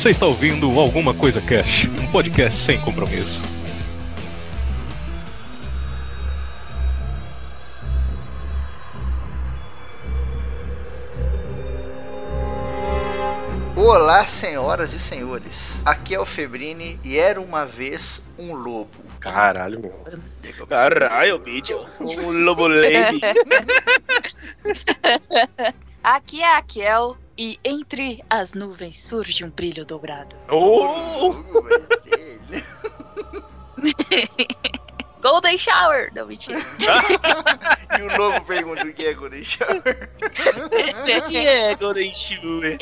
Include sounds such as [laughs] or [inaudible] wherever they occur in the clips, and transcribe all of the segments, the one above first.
Você está ouvindo Alguma Coisa Cash, um podcast sem compromisso. Olá, senhoras e senhores. Aqui é o Febrini e era uma vez um lobo. Caralho, meu. Caralho, bicho. Um lobo lady. [laughs] Aqui é a Kel e entre as nuvens surge um brilho dourado. Oh! [laughs] Golden Shower! Não, mentira. [laughs] E o lobo pergunta o que é Golden Shower. [laughs] que é Golden Shower?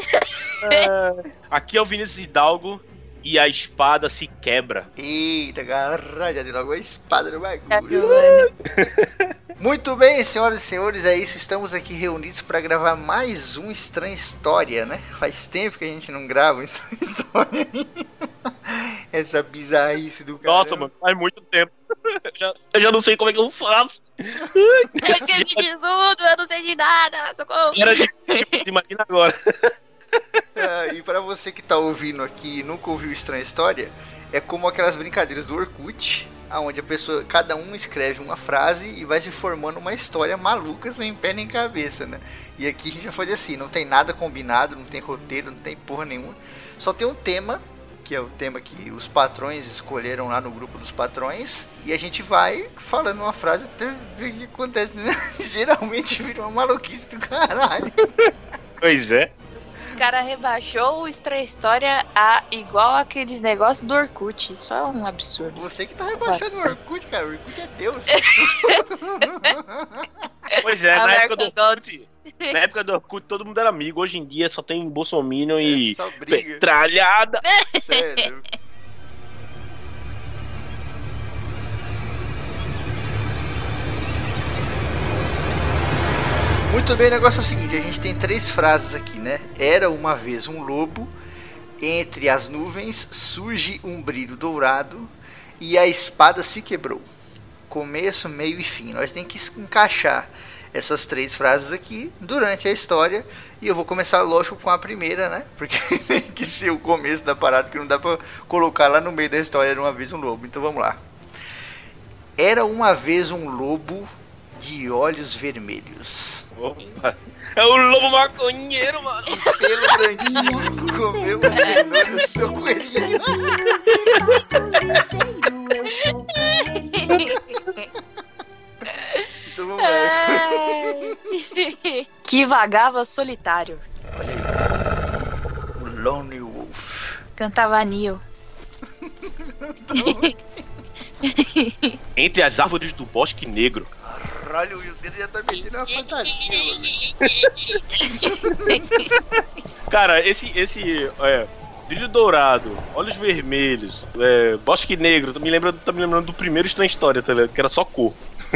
Ah, aqui é o Vinícius Hidalgo e a espada se quebra. Eita, caralho, já dei logo a espada no Tá bagulho. voando. [laughs] Muito bem, senhoras e senhores, é isso. Estamos aqui reunidos para gravar mais um Estranha História, né? Faz tempo que a gente não grava um Estranha História. [laughs] Essa bizarrice do cara. Nossa, mano, faz muito tempo. [laughs] Eu já, eu já não sei como é que eu faço. Eu esqueci de tudo, eu não sei de nada, socorro! Era difícil, imagina agora. Ah, [laughs] e para você que tá ouvindo aqui e nunca ouviu Estranha História, é como aquelas brincadeiras do Orkut, onde a pessoa, cada um escreve uma frase e vai se formando uma história maluca sem pé nem cabeça, né? E aqui a gente vai fazer assim, não tem nada combinado, não tem roteiro, não tem porra nenhuma. Só tem um tema, que é o tema que os patrões escolheram lá no grupo dos patrões, e a gente vai falando uma frase até ver o que acontece, né? [laughs] Geralmente vira uma maluquice do caralho. Pois é. O cara rebaixou o Estranha História a igual aqueles negócios do Orkut. Isso é um absurdo. Você que tá rebaixando Nossa. o Orkut, cara. O Orkut é Deus. [laughs] Pois é, na American época do. Orkut, na época do Orkut todo mundo era amigo. Hoje em dia só tem Bolsominion É e só briga. petralhada. Sério. Muito bem, o negócio é o seguinte, a gente tem três frases aqui, né? Era uma vez um lobo, entre as nuvens surge um brilho dourado e a espada se quebrou. Começo, meio e fim. Nós temos que encaixar essas três frases aqui durante a história e eu vou começar, lógico, com a primeira, né? Porque [laughs] tem que ser o começo da parada, que não dá pra colocar lá no meio da história. Era uma vez um lobo. Então vamos lá. Era uma vez um lobo de olhos vermelhos. Opa. É o lobo maconheiro, mano. Pelo grandinho, comeu uma cenoura no seu coelhinho. Então vamos lá. Que vagava solitário. Olha aí. O Lone Wolf. Cantava Neil. [laughs] Entre as árvores do bosque negro. Caralho, o Will dele já tá metendo uma fantasia, [laughs] Cara, esse. esse é, brilho dourado, olhos vermelhos, é, bosque negro, tô me lembrando, tô me lembrando do primeiro Estranha História, tá ligado? Que era só cor. [laughs]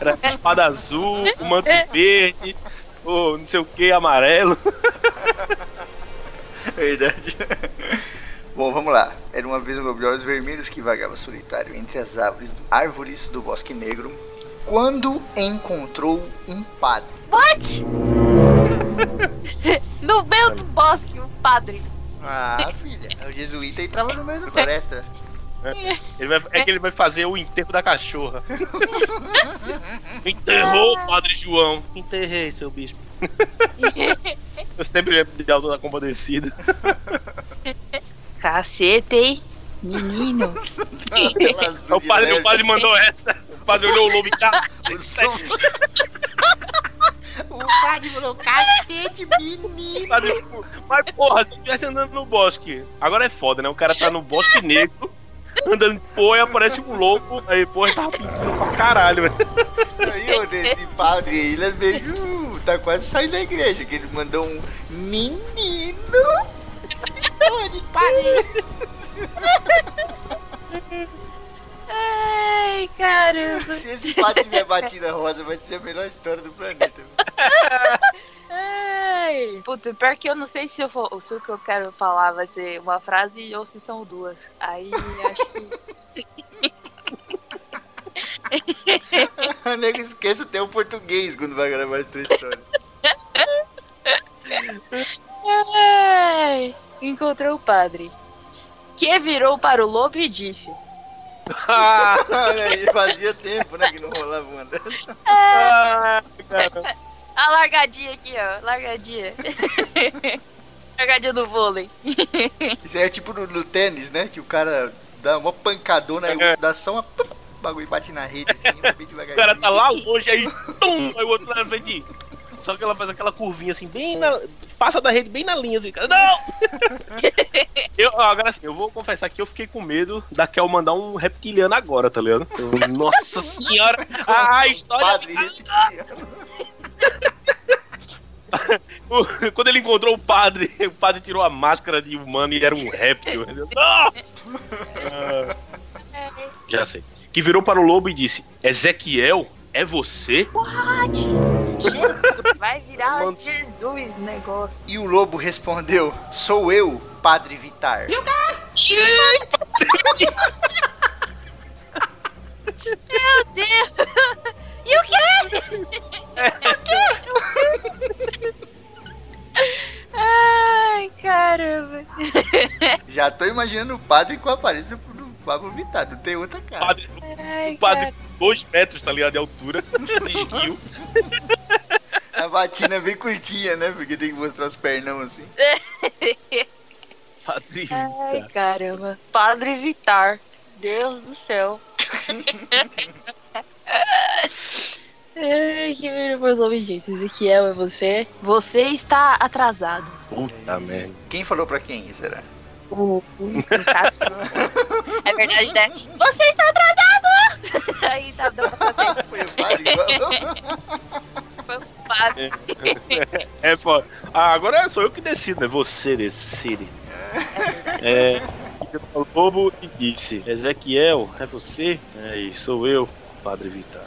era espada azul, o manto verde, o não sei o que, amarelo. [laughs] Verdade. Bom, vamos lá. Era uma vez um olhos vermelhos que vagava solitário entre as árvores, árvores do Bosque Negro quando encontrou um padre. What? [laughs] no meio do bosque, o padre. Ah, filha, o jesuíta entrava no meio da floresta. Ele vai, é que ele vai fazer o enterro da cachorra. [laughs] Enterrou o Padre João. Enterrei, seu bispo. [laughs] Eu sempre lembro de Alto da Compadecida. Cacete, hein? Menino. Aquela azul O padre, o padre mandou essa. O padre olhou o lobo e cara. [laughs] O som- [laughs] O padre falou, cacete, menino. Padre, Mas porra, se eu estivesse andando no bosque. Agora é foda, né? O cara tá no bosque negro. Andando, pô, e aparece um lobo. Aí, porra, ele tava pintando pra caralho, velho. Aí, ô, desse padre aí, ele é meio... Tá quase saindo da igreja, que ele mandou um menino. Pode, padre. Caramba. Se esse padre tiver batida rosa, vai ser a melhor história do planeta. Ai. Puta, pior que eu não sei se, eu for, se o que eu quero falar vai ser uma frase ou se são duas. Aí acho que. [laughs] O nego esquece até o português quando vai gravar essa história. Ai. encontrou o padre, que virou para o lobo e disse: [laughs] Olha aí, fazia tempo, né, que não rolava uma dessa. Ah. [laughs] A largadinha aqui, ó. Largadinha. [laughs] largadinha do vôlei. Isso aí é tipo no, no tênis, né, que o cara dá uma pancadona, aí o outro dá só uma... O bagulho bate na rede assim, bem O cara tá lá longe, aí, tum, aí o outro lá na frente. Só que ela faz aquela curvinha assim, bem na. Passa da rede bem na linha, assim, cara. Não! [laughs] eu, agora assim, eu vou confessar que eu fiquei com medo da Kel mandar um reptiliano agora, tá ligado? Eu- [laughs] Nossa senhora! A, a história. Padre reptiliano. [laughs] O- Quando ele encontrou o padre, o padre tirou a máscara de humano e era um réptil. Não! Ah, já sei. Que virou para o lobo e disse: Ezequiel, é você? What? Jesus, vai virar Mano. Jesus negócio. E o lobo respondeu, sou eu, Padre Vitar. Meu Deus! E o quê? Ai, caramba. Já tô imaginando o padre com a aparência do Pablo Vittar, não tem outra cara. Padre, Ai, o padre cara. Dois metros, tá ligado? De altura, [laughs] de esguio. [laughs] A batina é bem curtinha, né? Porque tem que mostrar os pernão assim. [laughs] Padre Ai, Vitar. caramba. Padre Vitar. Deus do céu. Ai, que vergonha nome, gente. Ezequiel, é você? Você está atrasado. Puta merda. Quem falou pra quem, será? O, o, o. É verdade, né? Você está atrasado! Aí tá dando pra ter Padre. É foda. Ah, agora sou eu que decido, né? Você decide. É. O lobo e disse: Ezequiel, é você? É sou eu, Padre Vitar.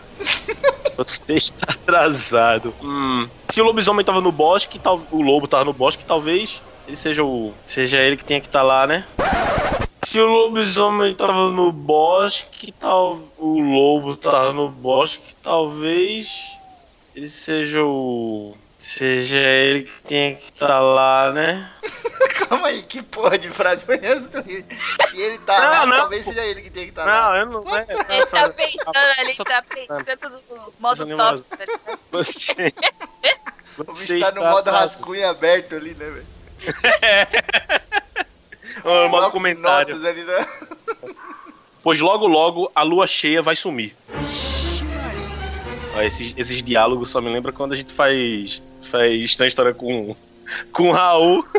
Você está atrasado. Hum. Se o lobisomem tava no bosque, tal, o lobo tava no bosque, talvez ele seja o. Seja ele que tenha que estar lá, né? Se o lobisomem tava no bosque, tal, o lobo tava no bosque, talvez ele seja o. Seja ele que tenha que estar lá, né? [laughs] Calma aí, que porra de frase foi essa? do Rio? Se ele tá Não, lá, não. talvez seja ele que tem que estar lá. Não, eu não. É, Ele tá pensando ali, tá pensando no modo top. tá ligado? [laughs] Você. O bicho tá no modo rascunho aberto ali, né, velho? [laughs] Bloco de comentário. Ali, né? [laughs] Pois logo logo a lua cheia vai sumir. Ó, esses, esses diálogos só me lembra quando a gente faz. Faz estranha história com. Com o Raul. [laughs]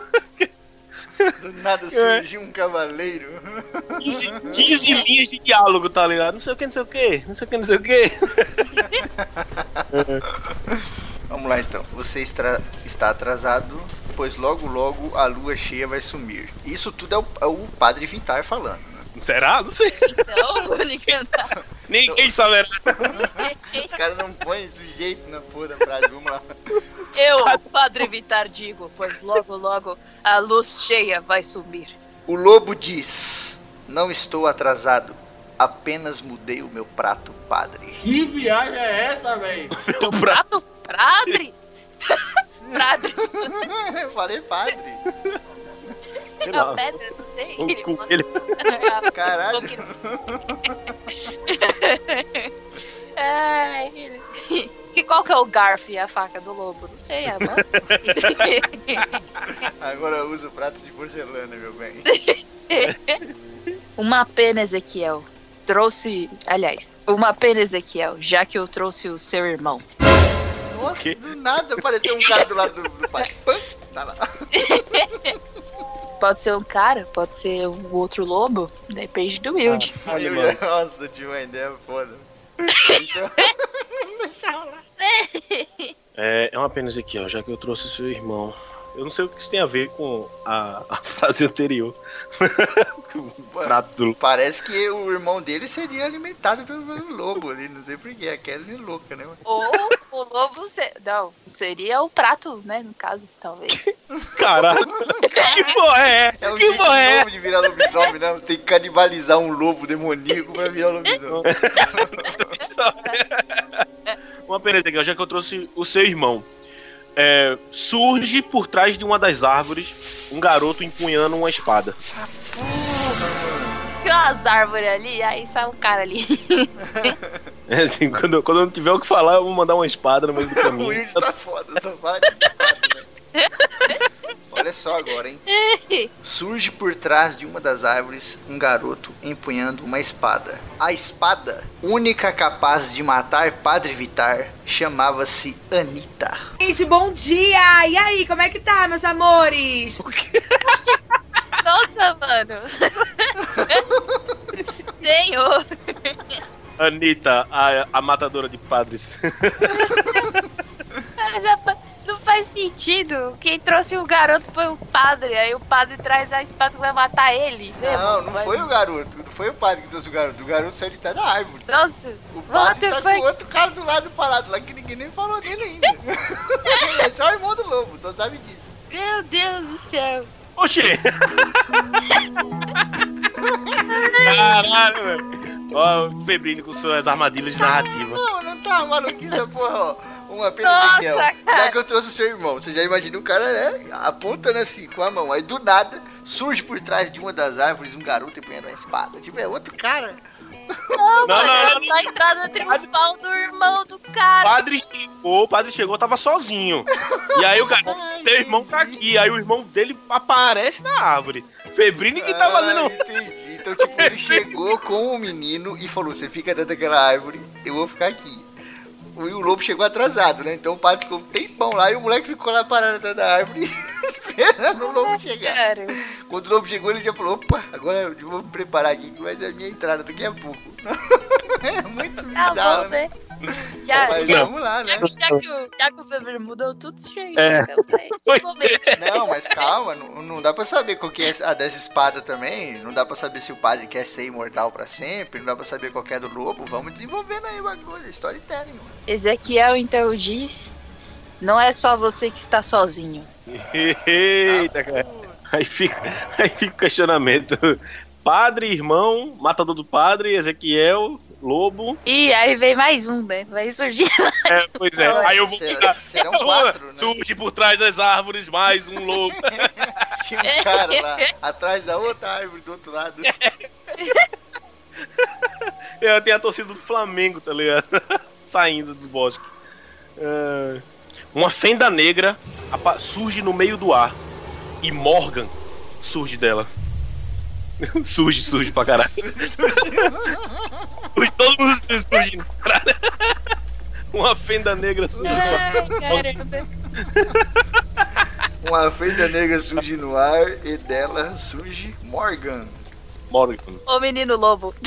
Do nada surgiu um cavaleiro. 15, 15 linhas de diálogo, tá ligado? Não sei o que, não sei o que, não sei o que, não sei o que. [laughs] Vamos lá então. Você está atrasado, pois logo logo a lua cheia vai sumir. Isso tudo é o, é o padre Vintar falando. né? Será? Não sei. Então, [laughs] ninguém sabe. Ninguém [laughs] sabe. Os caras não põem sujeito na porra da frase. Vamos lá. Eu, Padre Vitar, digo, pois logo, logo a luz cheia vai sumir. O lobo diz: Não estou atrasado. Apenas mudei o meu prato, padre. Que viagem é essa, velho? [laughs] Prato padre? Padre, Eu [laughs] falei padre. Sei a pedra, não sei. O Ele cu- [laughs] ele- Caralho. [laughs] Ai, ele- que qual que é o garfo e a faca do lobo? Não sei, é a mão. Agora eu uso pratos de porcelana, meu bem. Uma pena, Ezequiel. Trouxe, aliás, uma pena, Ezequiel, já que eu trouxe o seu irmão. Nossa, quê? do nada apareceu um cara do lado do, do pai. Pã, tá lá. [laughs] Pode ser um cara, pode ser um outro lobo, depende do Wilde. Olha, Eu mano. Nossa, tive uma ideia foda. Deixa eu... [laughs] Deixa eu lá. [laughs] É, é uma pena aqui, ó, já que eu trouxe o seu irmão. Eu não sei o que isso tem a ver com a, a frase anterior. [laughs] o prato. Parece que o irmão dele seria alimentado pelo, pelo lobo ali. Não sei porquê. A Kelly é louca, né? Ou o lobo, se... não, seria o prato, né, no caso, talvez. [laughs] Caralho! [laughs] que porra é essa? É um que jeito é novo de virar lobisomem, né? Tem que canibalizar um lobo demoníaco pra virar lobisomem. Uma pena isso aqui, ó, já que eu trouxe o seu irmão. É, surge por trás de uma das árvores um garoto empunhando uma espada. Tem umas árvores ali, aí sai um cara ali. [laughs] É assim, quando, quando eu não tiver o que falar, eu vou mandar uma espada no meio do [laughs] O caminho. Wilde tá foda, só fala de espada, né? [laughs] Olha só agora, hein? Surge por trás de uma das árvores um garoto empunhando uma espada. A espada, única capaz de matar Padre Vitar, chamava-se Anita. Gente, bom dia! E aí, como é que tá, meus amores? Nossa, mano. [laughs] Senhor. Anitta, a, a matadora de padres. [laughs] Mas pa- não faz sentido. Quem trouxe o garoto foi o padre. Aí o padre traz a espada que vai matar ele. Não, não foi o garoto. Não foi o padre que trouxe o garoto. O garoto saiu de trás da árvore. Nossa, O padre tá the com outro cara do lado parado lá que ninguém nem falou dele ainda. Ele [laughs] é só o irmão do lobo, só sabe disso. meu Deus do céu. Oxê! Caralho, velho. Ó, o Febrini com suas armadilhas de narrativa. Não, não tá maluquice porra, ó. Uma pena Nossa, Miguel. Já que eu trouxe o seu irmão, você já imagina o cara, né? Apontando assim com a mão. Aí do nada surge por trás de uma das árvores um garoto empunhando uma espada. Tipo, é outro cara. Não, Não, mano, não, era não, só a entrada triunfal do irmão do cara. O padre chegou, o padre chegou, tava sozinho. E aí o cara, teu irmão tá aqui. Aí o irmão dele aparece na árvore. Febrini que tá Ah, fazendo. entendi. Então, tipo, ele chegou com o menino e falou: Você fica dentro daquela árvore, eu vou ficar aqui. O- E o lobo chegou atrasado, né? Então o padre ficou um tempão lá e o moleque ficou lá parado dentro da árvore, [laughs] esperando o lobo chegar. Quando o lobo chegou, ele já falou: opa, agora eu vou me preparar aqui que vai ser a minha entrada daqui a pouco. é [laughs] muito tá bizarro, bom, né? né? Já, Mas já, vamos lá, né? já, que- já que o, já que o fevereiro mudou tudo. É. [laughs] momento. é. Não, mas calma, não, não dá pra saber qual que é a dessa espada também. Não dá pra saber se o padre quer ser imortal pra sempre. Não dá pra saber qual que é do lobo. Vamos desenvolvendo aí o bagulho, storytelling. mano. Ezequiel então diz: Não é só você que está sozinho. [laughs] Eita, cara. Aí fica, aí fica o questionamento. Padre, irmão, matador do padre, Ezequiel, lobo. E aí vem mais um, né? Vai surgir. [laughs] É, pois é. Não, Aí eu vou ficar. serão [laughs] quatro, né? Surge por trás das árvores mais um lobo. [laughs] Tinha um cara lá atrás da outra árvore do outro lado. Eu tenho a torcida do Flamengo, tá ligado? Saindo dos bosques. É, Uma fenda negra surge no meio do ar. E Morgan surge dela. [laughs] surge, surge pra caralho. Surge, todo mundo caralho. Uma fenda negra surge. Uma fenda negra surge no ar e dela surge Morgan. Morgan. Ô menino lobo. [laughs]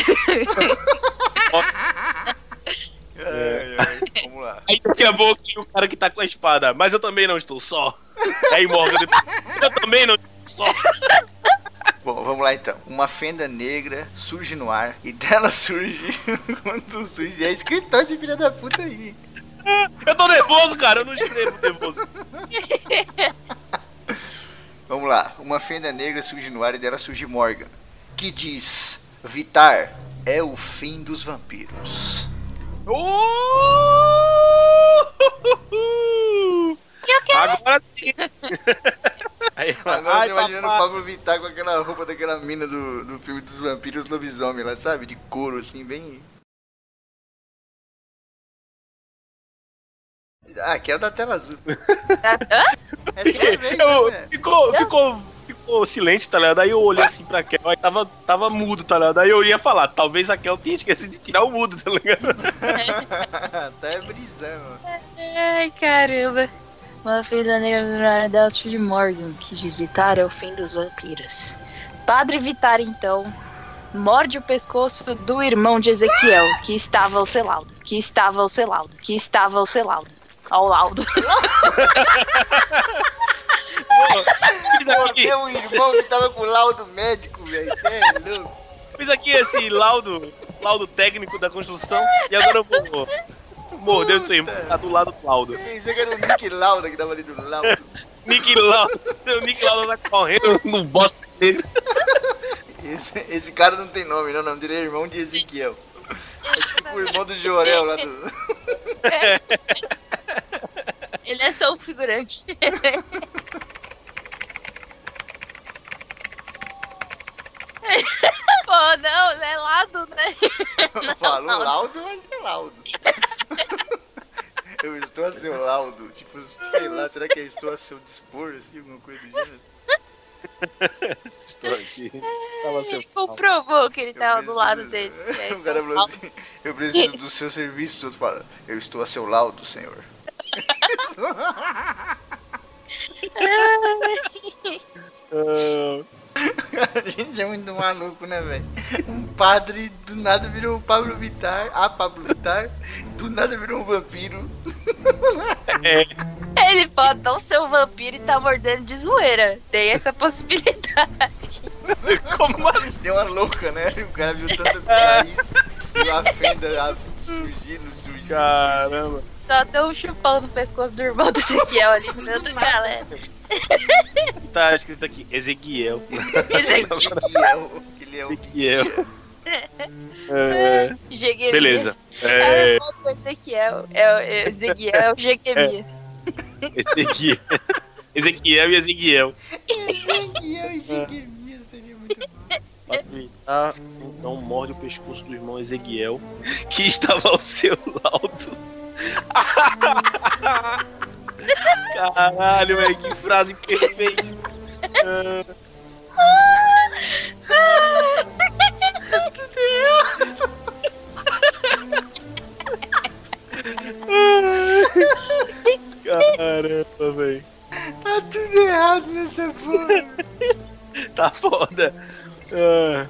Ai, ai, vamos lá. Aí daqui a pouco tem o cara que tá com a espada. Mas eu também não estou só. Aí Morgan. Eu também não estou só. Bom, vamos lá então. Uma fenda negra surge no ar e dela [laughs] surge. Quando surge. É escritor esse filho da puta aí. Eu tô nervoso, cara. Eu não escrevo nervoso. Vamos lá. Uma fenda negra surge no ar e dela surge Morgan. Que diz: Vitar é o fim dos vampiros. Uh! Agora sim. [laughs] Aí, Agora eu ai, tô imaginando o papai. Pablo Vittar com aquela roupa daquela mina do, do filme dos vampiros lobisomem lá, sabe? De couro, assim, bem. Ah, que é o da tela azul. Hã? É [laughs] vez, Eu- né? ficou, ficou, ficou silêncio, tá ligado? Aí eu olhei assim pra Kel, aí tava, tava mudo, tá ligado? Aí eu ia falar, talvez a Kel tenha esquecido de tirar o mudo, tá ligado? [laughs] Tá brisando. Ai, caramba. Uma filha negra da de Morgan, que diz Vitar é o fim dos vampiros. Padre Vitar, então, morde o pescoço do irmão de Ezequiel, que estava ao seu laudo, que estava ao seu laudo, que estava ao seu laudo. Ao laudo. [laughs] Fiz aqui, Mordeu um irmão que tava com laudo médico, velho. É louco. fiz aqui esse laudo, laudo técnico da construção e agora eu vou morder o seu irmão, tá do lado do laudo. Eu pensei que era o Nick Lauda que tava ali do laudo. [laughs] Nick Lauda, o Nick Lauda tá correndo no bosta dele. Esse, esse cara não tem nome, não. O nome dele é irmão de Ezequiel. É tipo o irmão do Jorel lá do. [laughs] Ele é só um figurante. [laughs] [laughs] Pô, não, não é lado, né? Falou laudo, [laughs] mas é laudo. [laughs] Eu estou a seu laudo. Tipo, sei lá, será que é estou a seu dispor, assim, alguma coisa do gênero? Estou aqui. Tava seu Ele comprovou que ele Eu tava do lado dele. Aí, O cara então, falou assim, eu preciso do seu serviço. Outro fala, eu estou a seu laudo, senhor. Ah, [laughs] A gente é muito maluco, né, velho? Um padre do nada virou o Pablo Vittar, a Pablo Vittar, do nada virou um vampiro. [laughs] é, Ele pode não ser um vampiro e tá mordendo de zoeira. Tem essa possibilidade. [laughs] como assim? Deu uma louca, né? O cara viu tanta raiz, viu a fenda surgindo, surgindo. Caramba. Só deu um chupão no pescoço do irmão do [laughs] Ezequiel ali no meio da galera. Tá escrito aqui, Ezequiel. Ezequiel, Ezequiel. É, Jeguemias. beleza. É o É, do Ezequiel. É o é, Ezequiel, é o Jeguemias. Ezequiel. Ezequiel e Ezequiel. Ezequiel e Jeguemias seria muito bom. Evitar, então morde o pescoço do irmão Ezequiel, que estava ao seu laudo. Caralho, velho, que frase perfeita. Ah, Caramba, velho. Tá tudo errado nessa porra. Tá foda. Ah,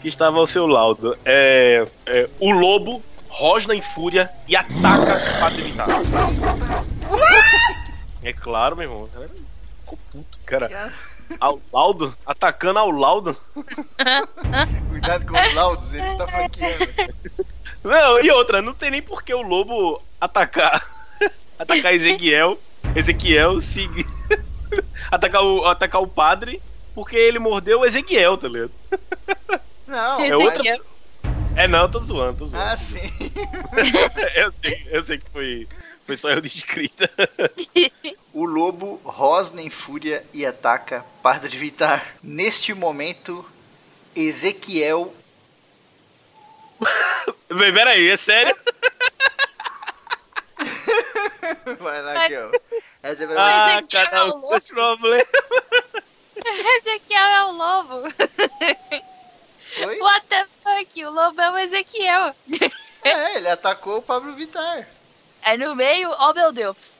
que estava ao seu laudo. É, é, o lobo rosna em fúria e ataca o Padre Vitar. É claro, meu irmão. Cara, Ficou puto, cara. Ao laudo? Atacando ao laudo? [laughs] Cuidado com os laudos, ele está flanqueando. Não, e outra, não tem nem por que o lobo atacar. [laughs] atacar Ezequiel. Ezequiel se. [laughs] atacar, o, atacar o padre. Porque ele mordeu o Ezequiel, tá ligado? Não, É mas- outra- É não, tô zoando, tô zoando. Ah, sim. [laughs] eu sei, eu sei que foi, foi só eu de escrita. [laughs] O lobo rosna em fúria e ataca Padre Vitar. Neste momento, Ezequiel. [laughs] Bem, peraí, é sério? Vai lá. Essa é Ah, Ezequiel é cada o um com seus problemas. Ezequiel é o lobo. Oi? What the fuck? O lobo é o Ezequiel. É, ele atacou o Pablo Vittar. Aí no meio, oh meu Deus.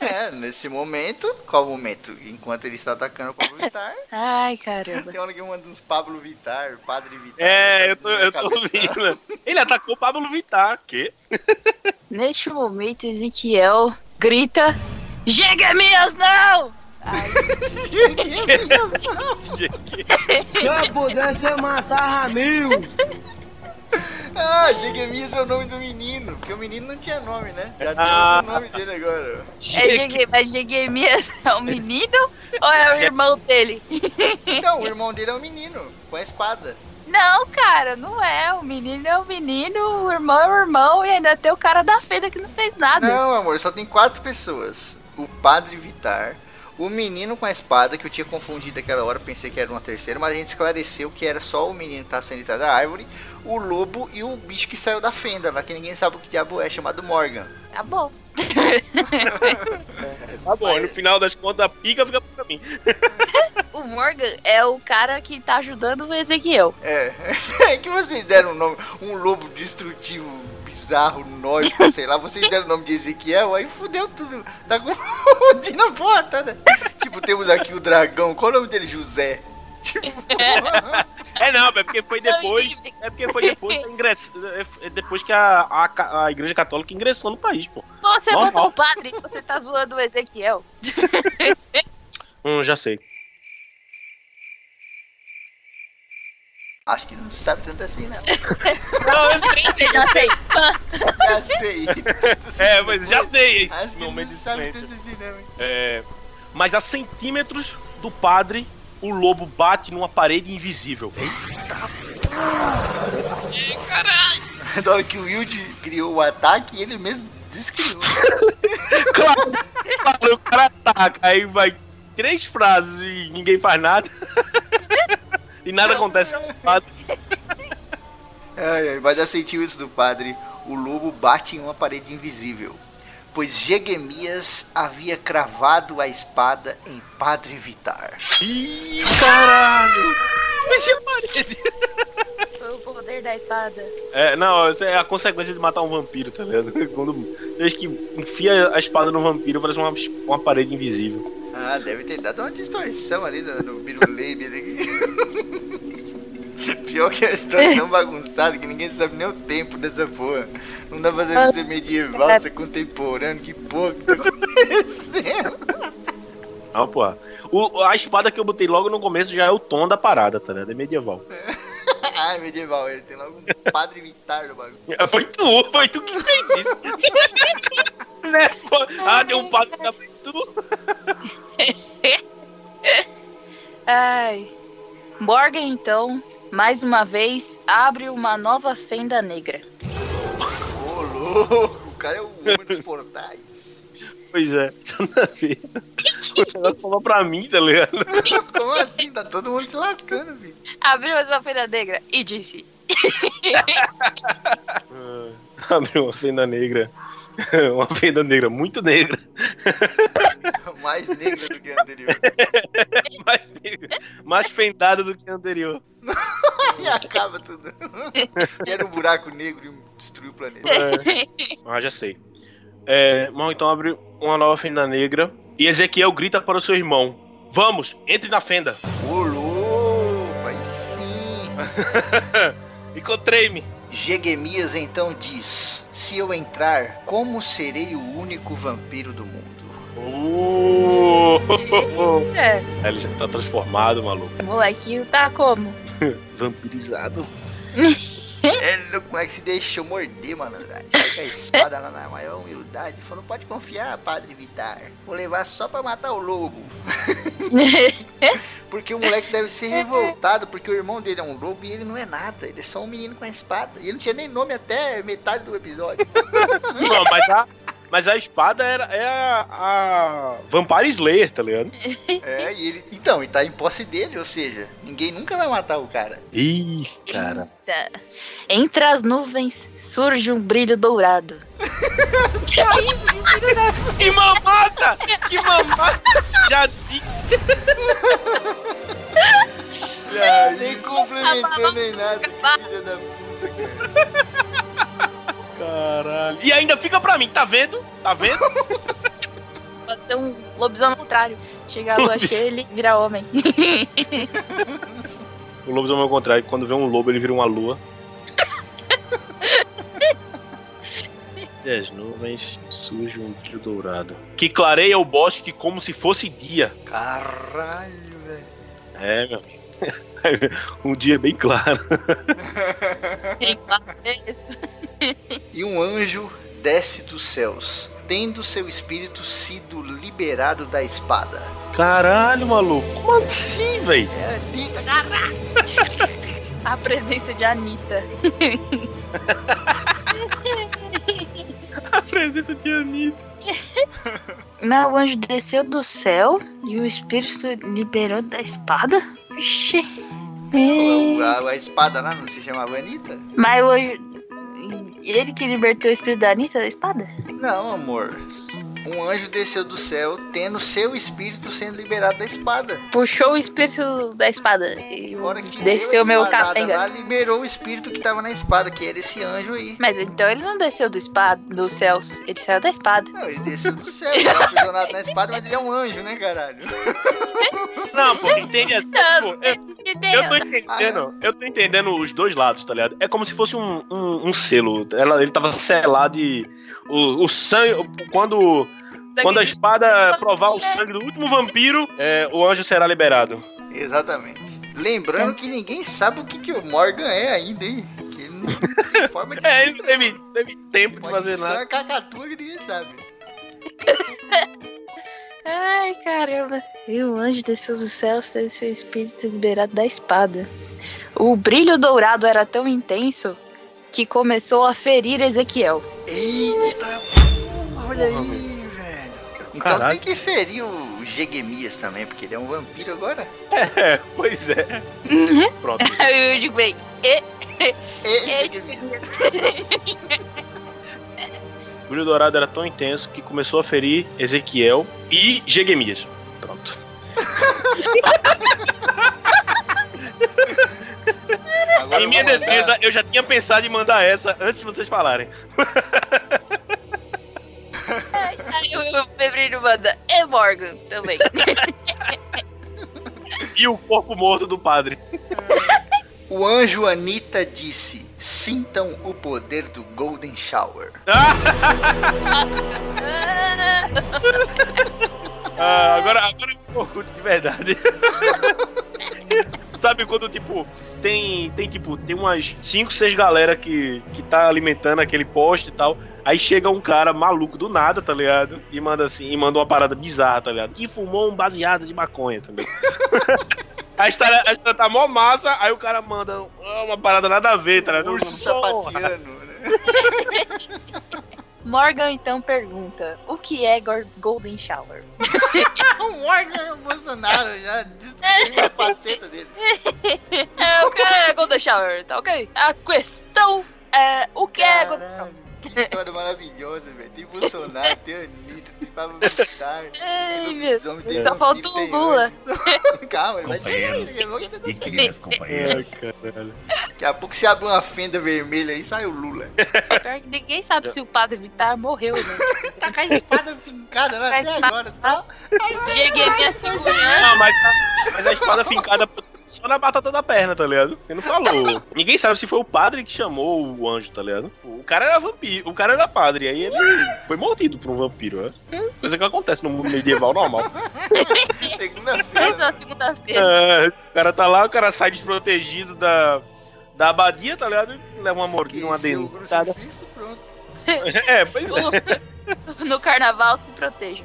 É, nesse momento. Qual momento? Enquanto ele está atacando o Pablo Vittar. Ai, caramba. Tem hora que manda uns Pablo Vittar, Padre Vittar. É, eu tô, eu tô ouvindo. Ele atacou o Pablo Vittar, que? Neste momento, Ezequiel grita: Jeguemias, não! Ai, Se eu pudesse, eu matava mil. Ah, Jeguemias é o nome do menino. Porque o menino não tinha nome, né? Já Ah. temos o nome dele agora. é Jegue, mas Jeguemias é o menino ou é o irmão dele? Então, o irmão dele é um menino, com a espada. Não, cara, não é. O menino é o menino, o irmão é o irmão e ainda tem o cara da fenda que não fez nada. Não, amor, só tem quatro pessoas. O Padre Vitar, o menino com a espada, que eu tinha confundido aquela hora, pensei que era uma terceira, mas a gente esclareceu que era só o menino que tá saindo atrás da árvore, o lobo e o bicho que saiu da fenda, lá que ninguém sabe o que diabo é, chamado Morgan. Tá bom. [laughs] Tá bom, e no final das contas a pica fica pra mim. [laughs] O Morgan é o cara que tá ajudando o Ezequiel. É, [laughs] é que vocês deram um nome, um lobo destrutivo, bizarro, nórdico, sei lá, vocês deram o nome de Ezequiel, aí fudeu tudo, tá confundindo [laughs] a porra toda. Tipo, temos aqui o dragão, qual é o nome dele? José. [laughs] Tipo, [laughs] É não, é porque foi depois. É porque foi depois, da ingress- é depois que a, a, a igreja católica ingressou no país, pô. Você Normal. botou o padre você tá zoando o Ezequiel. Hum, já sei. Acho que não sabe tanto assim, né? [laughs] Não, eu sei. Você já sei. Já sei. [laughs] É, mas já sei. Acho que não de sabe tanto assim, não. hein? É, mas a centímetros do padre, o lobo bate numa parede invisível. Da [laughs] hora que o Wilde criou o ataque, ele mesmo descreva. Claro, claro, o cara ataca, aí vai três frases e ninguém faz nada. E nada acontece com o padre. Ai, ai, mas assentiu isso do padre. O lobo bate em uma parede invisível, pois Jegemias havia cravado a espada em Padre Vitar. Ih, caralho! Mas a parede? Foi o poder da espada. É, não, é a consequência de matar um vampiro, tá ligado? Quando vez que enfia a espada no vampiro, parece uma, uma parede invisível. Ah, deve ter dado uma distorção ali no, no Biruleibe. ali. [laughs] Pior que a história é tão bagunçada que ninguém sabe nem o tempo dessa porra. Não dá pra se é medieval, se é contemporâneo, que porra que tá acontecendo. [laughs] Ah, pô. O, a espada que eu botei logo no começo já é o tom da parada, tá ligado? É medieval. [laughs] ah, é medieval, ele tem logo um Padre Vitar no bagulho. Foi tu, foi tu que fez isso. né? Ah, tem um padre da Morgan, então, mais uma vez, abre uma nova fenda negra. Ô, louco, o cara é o homem dos portais. Pois é, nada a ver. O negócio falou pra mim, tá ligado? Como assim? Tá todo mundo se lascando, filho. Abriu mais uma fenda negra e disse: [laughs] Abriu uma fenda negra. [laughs] Uma fenda negra, muito negra. [laughs] Mais negra do que a anterior. [laughs] Mais negra. Mais fendada do que a anterior. [laughs] e acaba tudo. e era um buraco negro e destruiu o planeta. É. Ah, já sei. É, mal então abre uma nova fenda negra. E Ezequiel grita para o seu irmão: Vamos, entre na fenda. Ô, louco, aí sim. [laughs] Encontrei-me. Jegemias então diz: Se eu entrar, como serei o único vampiro do mundo? Uh! Ele já tá transformado, maluco. o molequinho tá como? [laughs] Vampirizado. [laughs] Louco, como é que se deixou morder, malandragem? Com a espada lá na maior humildade. Falou: Pode confiar, Padre Vitar. Vou levar só pra matar o lobo. [laughs] Porque o moleque deve ser revoltado, porque o irmão dele é um lobo e ele não é nada. Ele é só um menino com a espada. E ele não tinha nem nome até metade do episódio. Não, mas a, mas a espada era, é a, a Vampire Slayer, tá ligado? É, e ele. Então, e tá em posse dele, ou seja, ninguém nunca vai matar o cara. Ih, cara. Eita. Entre as nuvens surge um brilho dourado. [laughs] Que mamata! Que mamata! Já disse. Aí, Nem complementou nem nada. Filha da puta, cara. Caralho. E ainda fica pra mim, tá vendo? Tá vendo? [laughs] Pode ser um lobisomem ao contrário. Chega a lua Lobis- cheia, ele vira homem. [laughs] O lobisomem ao contrário, quando vê um lobo, ele vira uma lua. [laughs] E as nuvens surge um brilho dourado. Que clareia o bosque como se fosse dia. Caralho, velho. É, meu amigo. um dia bem claro. E um anjo desce dos céus, tendo seu espírito sido liberado da espada. Caralho, maluco. Como assim, velho? É a Anitta, caralho. A presença de Anitta. A presença de Anitta. Não, o anjo desceu do céu e o espírito liberou da espada? Ixi. É. A, a espada lá não se chamava Anitta? Mas o anjo. Ele que libertou o espírito da Anitta da espada? Não, amor. Um anjo desceu do céu, tendo seu espírito sendo liberado da espada. Puxou o espírito da espada e Na hora que desceu meu capenga. lá, liberou o espírito que tava na espada, que era esse anjo aí. Mas então ele não desceu do espada, dos céus, ele saiu da espada. Não, ele desceu do céu, ele tava aprisionado na espada, mas ele é um anjo, né, caralho? [laughs] Não, pô, entende? Não, Tipo, não eu, faz sentido eu tô entendendo, eu tô entendendo os dois lados, tá ligado? É como se fosse um, um, um selo. Ela, ele tava selado e. O, o sangue. Quando, quando a espada provar o sangue do último vampiro, é, o anjo será liberado. Exatamente. Lembrando que ninguém sabe o que, que o Morgan é ainda, hein? Que ele não tem [laughs] forma de É, ele não teve, teve tempo de Pode fazer ser nada. uma cacatua que ninguém sabe. [laughs] Ai, caramba. E o anjo desceu dos céus, teve seu espírito liberado da espada. O brilho dourado era tão intenso que começou a ferir Ezequiel. Eita Olha aí. Então Caralho. tem que ferir o Gegemias também, porque ele é um vampiro agora. É, [laughs] pois é. Pronto. [laughs] Aí eu digo bem, e, E e. O [laughs] brilho dourado era tão intenso que começou a ferir Ezequiel e Jegemias. Pronto. Agora em minha defesa, eu já tinha pensado em mandar essa antes de vocês falarem. Aí o Febrino manda, e Morgan também. E o corpo morto do padre. O anjo Anitta disse: Sintam o poder do Golden Shower. [laughs] Ah, agora, agora eu curto de verdade. [laughs] Sabe quando, tipo, tem, tem tipo, tem umas 5, 6 galera que, que tá alimentando aquele poste e tal. Aí chega um cara maluco do nada, tá ligado? E manda assim, e manda uma parada bizarra, tá ligado? E fumou um baseado de maconha também. [laughs] a, história, a história tá mó massa, aí o cara manda uma parada nada a ver, tá ligado? Urso Porra. sapatiano, né? [laughs] Morgan então pergunta, o que é Golden Shower? [laughs] o Morgan Bolsonaro já destruiu a faceta dele. É, o que é Golden Shower, tá ok? A questão é, o que é Golden Shower? Que história maravilhosa, velho. Tem Bolsonaro, tem Anitta, tem Pablo Vittar. Tem meu, só vampiro, faltou o Lula. [laughs] Calma, vai chegar. Companheiros. daqui a pouco ele E saindo. queridas companheiras. Ai, caralho. Daqui a pouco se abre uma fenda vermelha aí sai o Lula. Pior que ninguém sabe se o Padre Vittar morreu, né? [laughs] Tá com a espada fincada a até agora, só. Cheguei minha segurança. Não, mas, mas a espada fincada só na batata da perna, tá ligado? Ele não falou. [laughs] Ninguém sabe se foi o padre que chamou o anjo, tá ligado? O cara era vampiro, o cara era padre, aí ele foi mordido por um vampiro, né? Coisa que acontece no mundo medieval normal. [laughs] Segunda-feira. É segunda-feira. É, o cara tá lá, o cara sai desprotegido da, da abadia, tá ligado? E Leva uma mordida, uma dentada. crucifixo, pronto. [laughs] É, pois é. No carnaval se proteja.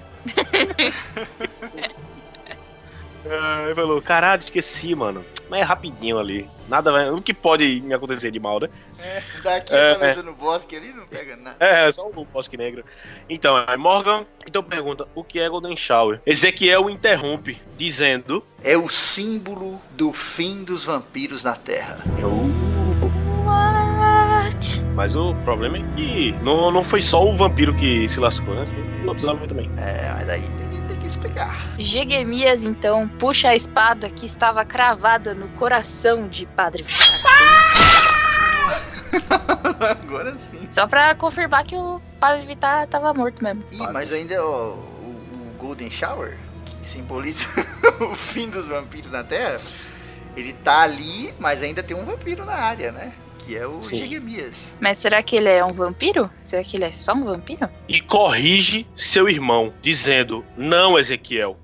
É, Ele falou, caralho, esqueci, mano. Mas é rapidinho ali. Nada vai. O que pode me acontecer de mal, né? Daqui É, atravessando o bosque ali não pega nada. É, só o Bosque Negro. Então, aí Morgan então pergunta o que é Golden Shower. Ezequiel interrompe, dizendo. É o símbolo do fim dos vampiros na Terra. What? Mas o problema é que não, não foi só o vampiro que se lascou, né? O lobisomem também. É, mas daí tem que, explicar. Então puxa a espada que estava cravada no coração de Padre Vittar. [laughs] Agora sim. Só pra confirmar que o Padre Vittar tava morto mesmo. Ih, mas ainda ó, o, o Golden Shower, que simboliza [laughs] o fim dos vampiros na Terra, ele tá ali, mas ainda tem um vampiro na área, né? Que é o Sim. Jegemias. Mas será que ele é um vampiro? Será que ele é só um vampiro? E corrige seu irmão, dizendo: Não, Ezequiel.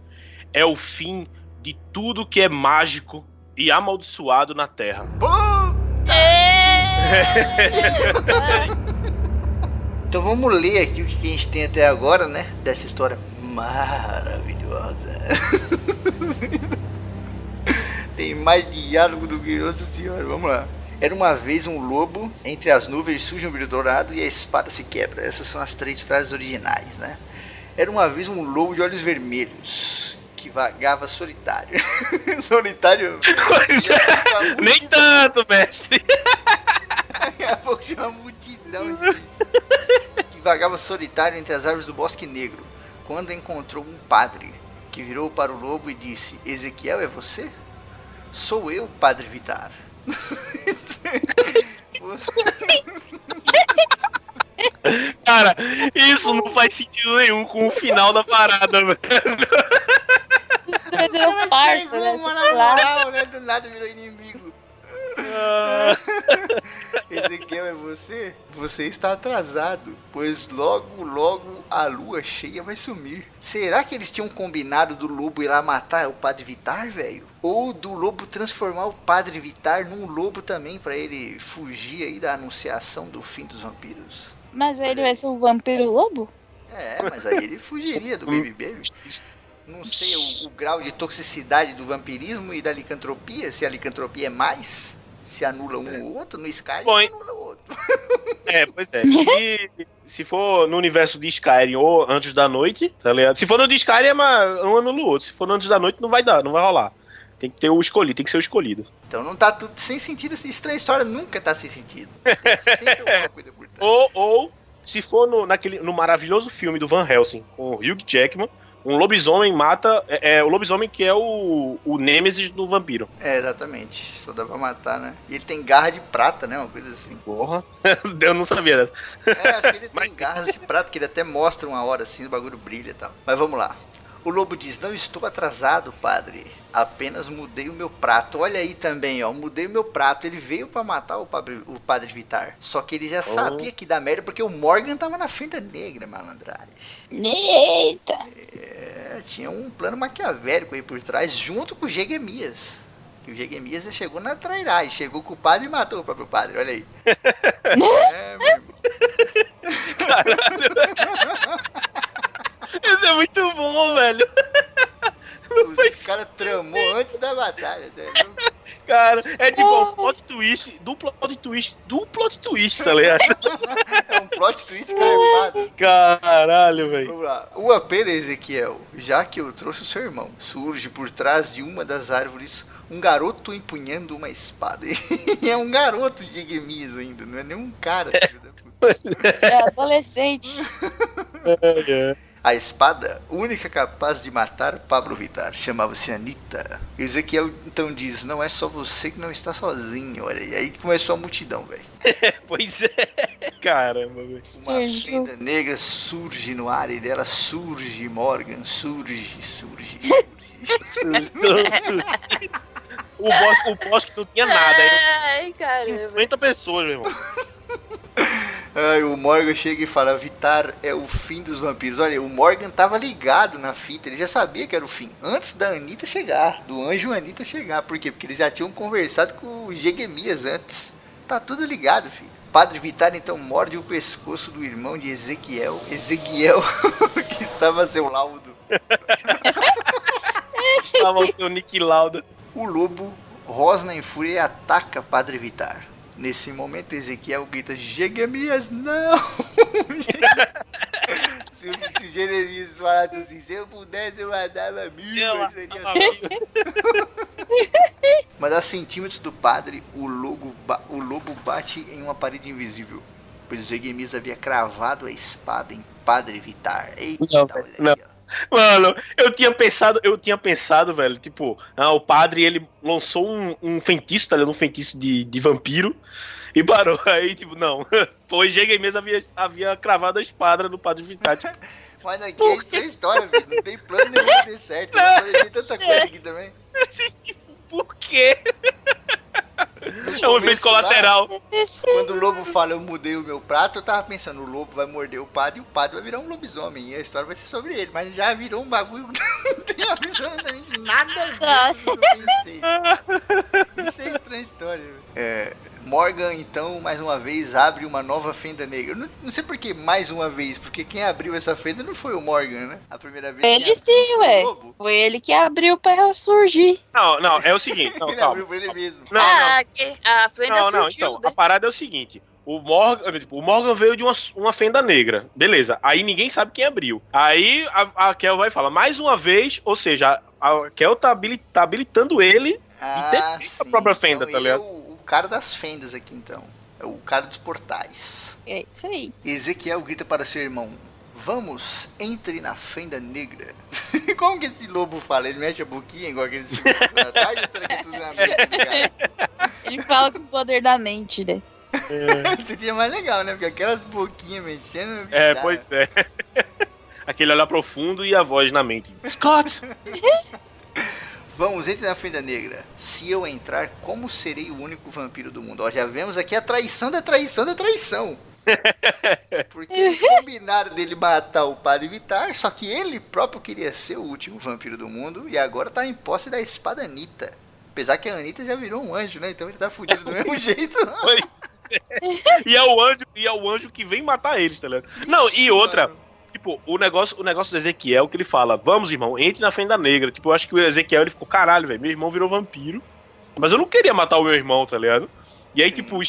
É o fim de tudo que é mágico e amaldiçoado na terra. [laughs] Então vamos ler aqui o que a gente tem até agora, né? Dessa história maravilhosa. [laughs] tem mais diálogo do que Nossa Senhora. Vamos lá. Era uma vez um lobo, entre as nuvens surge um brilho dourado e a espada se quebra. Essas são as três frases originais, né? Era uma vez um lobo de olhos vermelhos que vagava solitário. [laughs] solitário. Pois é, Nem tanto, mestre. [laughs] Daqui a pouco tinha uma multidão de gente que vagava solitário entre as árvores do Bosque Negro, quando encontrou um padre que virou para o lobo e disse: Ezequiel, é você? Sou eu, Padre Vitar. [laughs] Cara, isso não faz sentido nenhum com o final da parada, velho. Mas era um parça, né? uma moral, né? Do nada virou inimigo. [laughs] Ezequiel, é você? Você está atrasado, pois logo, logo a lua cheia vai sumir. Será que eles tinham combinado do lobo ir lá matar o Padre Vitar, velho? Ou do lobo transformar o Padre Vitar num lobo também, pra ele fugir aí da anunciação do fim dos vampiros? Mas aí ele vai ser um vampiro lobo? É, mas aí ele fugiria do Baby Baby. Não sei o, o grau de toxicidade do vampirismo e da licantropia, se a licantropia é mais, se anula um ou outro, no Sky Bom, anula o outro. é, pois é. Se, se for no universo de Skyrim ou antes da noite, tá ligado? Se for no de Skyrim, é uma- um ano no outro. Se for no antes da noite, não vai dar, não vai rolar. Tem que ter o escolhido, tem que ser o escolhido. Então não tá tudo sem sentido assim. Estranha história nunca tá sem sentido. Tem sempre [laughs] alguma coisa por trás. Ou, ou se for no, naquele, no maravilhoso filme do Van Helsing, com o Hugh Jackman, um lobisomem mata. É, é o lobisomem que é o, o Nêmesis do vampiro. É, exatamente. Só dá pra matar, né? E ele tem garra de prata, né? Uma coisa assim. Porra. [laughs] Eu não sabia dessa. É, acho que ele [laughs] tem Mas- garras de prata, que ele até mostra uma hora assim, o bagulho brilha e tal. Mas vamos lá. O lobo diz: Não estou atrasado, padre. Apenas mudei o meu prato. Olha aí também, ó. Mudei o meu prato. Ele veio pra matar o padre, o padre Vitar. Só que ele já sabia que dá merda porque o Morgan tava na fenda negra, malandragem. Eita! É, tinha um plano maquiavélico aí por trás, junto com o Gegemias. Que o Gegemias já chegou na trairagem. Chegou com o padre e matou o próprio padre. Olha aí. [laughs] é, meu irmão. [laughs] [laughs] Isso é muito bom, velho. [laughs] Os caras tramou antes da batalha, sério. Cara, é tipo um plot twist, duplo plot twist, duplo plot twist, tá ligado? [laughs] É um plot twist carpado. Caralho, velho. Vamos lá. O apelo, Ezequiel, já que eu trouxe o seu irmão, surge por trás de uma das árvores um garoto empunhando uma espada. E [laughs] é um garoto de Gegemias ainda, não é nem um cara. filho da puta. É adolescente. A espada, única capaz de matar Pablo Vittar, chamava-se Anitta. E Ezequiel então diz: Não é só você que não está sozinho. Olha, e aí começou a multidão, velho. [laughs] Pois é. Caramba, velho. Uma fenda negra surge no ar e dela surge Morgan, surge, surge, [laughs] surge. o, bosque, o bosque não tinha nada, Ai, caramba. 50 pessoas, meu irmão. [laughs] Aí o Morgan chega e fala: Vitar é o fim dos vampiros. Olha, o Morgan tava ligado na fita, ele já sabia que era o fim. Antes da Anitta chegar, do anjo Anitta chegar. Por quê? Porque eles já tinham conversado com o Gegemias antes. Tá tudo ligado, filho. Padre Vitar então morde o pescoço do irmão de Ezequiel, Ezequiel, [laughs] que estava a seu laudo. [laughs] Estava o seu Nick Lauda. O lobo rosna em fúria e ataca Padre Vitar. Nesse momento, Ezequiel grita: Jeremias, não! [laughs] se, se Jeremias falasse assim: se eu pudesse, eu matava mil. Eu seria [laughs] Mas a centímetros do padre, o lobo, o lobo bate em uma parede invisível. Pois Zegemias havia cravado a espada em Padre Vitar. Eita, Não, olha aí, não. ó. Mano, eu tinha pensado, eu tinha pensado, velho, tipo, ah, o padre ele lançou um, um feitiço, tá ligado? Um feitiço de, de vampiro e parou. [laughs] Aí, tipo, não. [laughs] Pois cheguei mesmo, havia, havia cravado a espada no padre Vitar. Tipo, [laughs] Mas aqui é isso é história, filho. Não tem plano nenhum de certo. Tem tanta coisa aqui também. por quê? É um efeito colateral. Quando o lobo fala, eu mudei o meu prato, eu tava pensando, o lobo vai morder o padre e o padre vai virar um lobisomem. E a história vai ser sobre ele. Mas já virou um bagulho que não [laughs] tem absolutamente nada a ver com o que eu pensei. Isso é estranha história. É, Morgan, então, mais uma vez, abre uma nova fenda negra. Eu Não, não sei por que mais uma vez, porque quem abriu essa fenda não foi o Morgan, né? A primeira vez Ele abriu sim, foi ué. lobo. Foi ele que abriu pra surgir. Não, não, é o seguinte. Não, [laughs] Ele calma. abriu por ele mesmo. Não, não. ah, que- a Flenda Não, não, surgiu, então, né? a parada é o seguinte. O Morgan, tipo, o Morgan veio de uma, uma fenda negra. Beleza. Aí ninguém sabe quem abriu. Aí a, a Kel vai falar, mais uma vez, ou seja, a, a Kel tá, habili- tá habilitando ele. Ah, ter feito a própria fenda, tá ele ligado? É cara das fendas aqui, então. É o cara dos portais. É isso aí. Ezequiel grita para seu irmão: Vamos, entre na fenda negra. [laughs] Como que esse lobo fala? Ele mexe a boquinha igual aqueles filmes da tarde ou será que é tudo na [laughs] mente do cara? Ele fala com o poder da mente, né? Seria mais legal, né? Porque aquelas boquinhas mexendo. É, bizarro. pois é. [laughs] Aquele olhar profundo e a voz na mente. Scott! Vamos, entre na fenda negra. Se eu entrar, como serei o único vampiro do mundo? Ó, já vemos aqui a traição da traição da traição. [laughs] Porque eles combinaram dele matar o Padre Vitar, só que ele próprio queria ser o último vampiro do mundo e agora tá em posse da espada Anitta. Apesar que a Anitta já virou um anjo, né? Então ele tá fudido do [laughs] mesmo jeito. Pois é. E é o anjo, e é o anjo que vem matar eles, tá ligado? Não, e outra, mano. Tipo, o negócio, o negócio do Ezequiel que ele fala, vamos, irmão, entre na fenda negra. Tipo, eu acho que o Ezequiel ele ficou, caralho, velho, meu irmão virou vampiro. Mas eu não queria matar o meu irmão, tá ligado? E aí, Sim. tipo,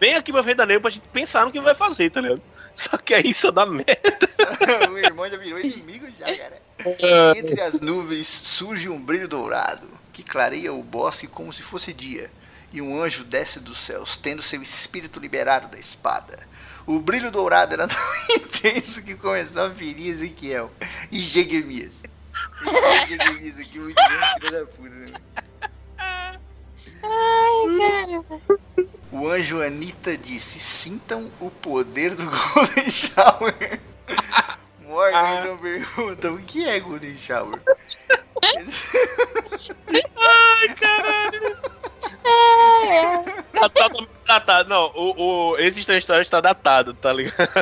vem aqui pra frente da neve pra gente pensar no que vai fazer, tá ligado? [laughs] Só que aí isso dá merda. [laughs] o irmão já virou inimigo já, cara. Entre as nuvens surge um brilho dourado que clareia o bosque como se fosse dia. E um anjo desce dos céus, tendo seu espírito liberado da espada. O brilho dourado era [laughs] tão intenso que começou a ferir Ezequiel e Jeguemias. Esse Jeguemias aqui, muito bom, filho da puta, né? O anjo Anitta disse: Sintam o poder do [laughs] Golden Shower. Morgan Ah. então pergunta: O que é Golden Shower? [laughs] Datado, datado. Não, o, o, esse Estranho História está datado, tá ligado? [laughs]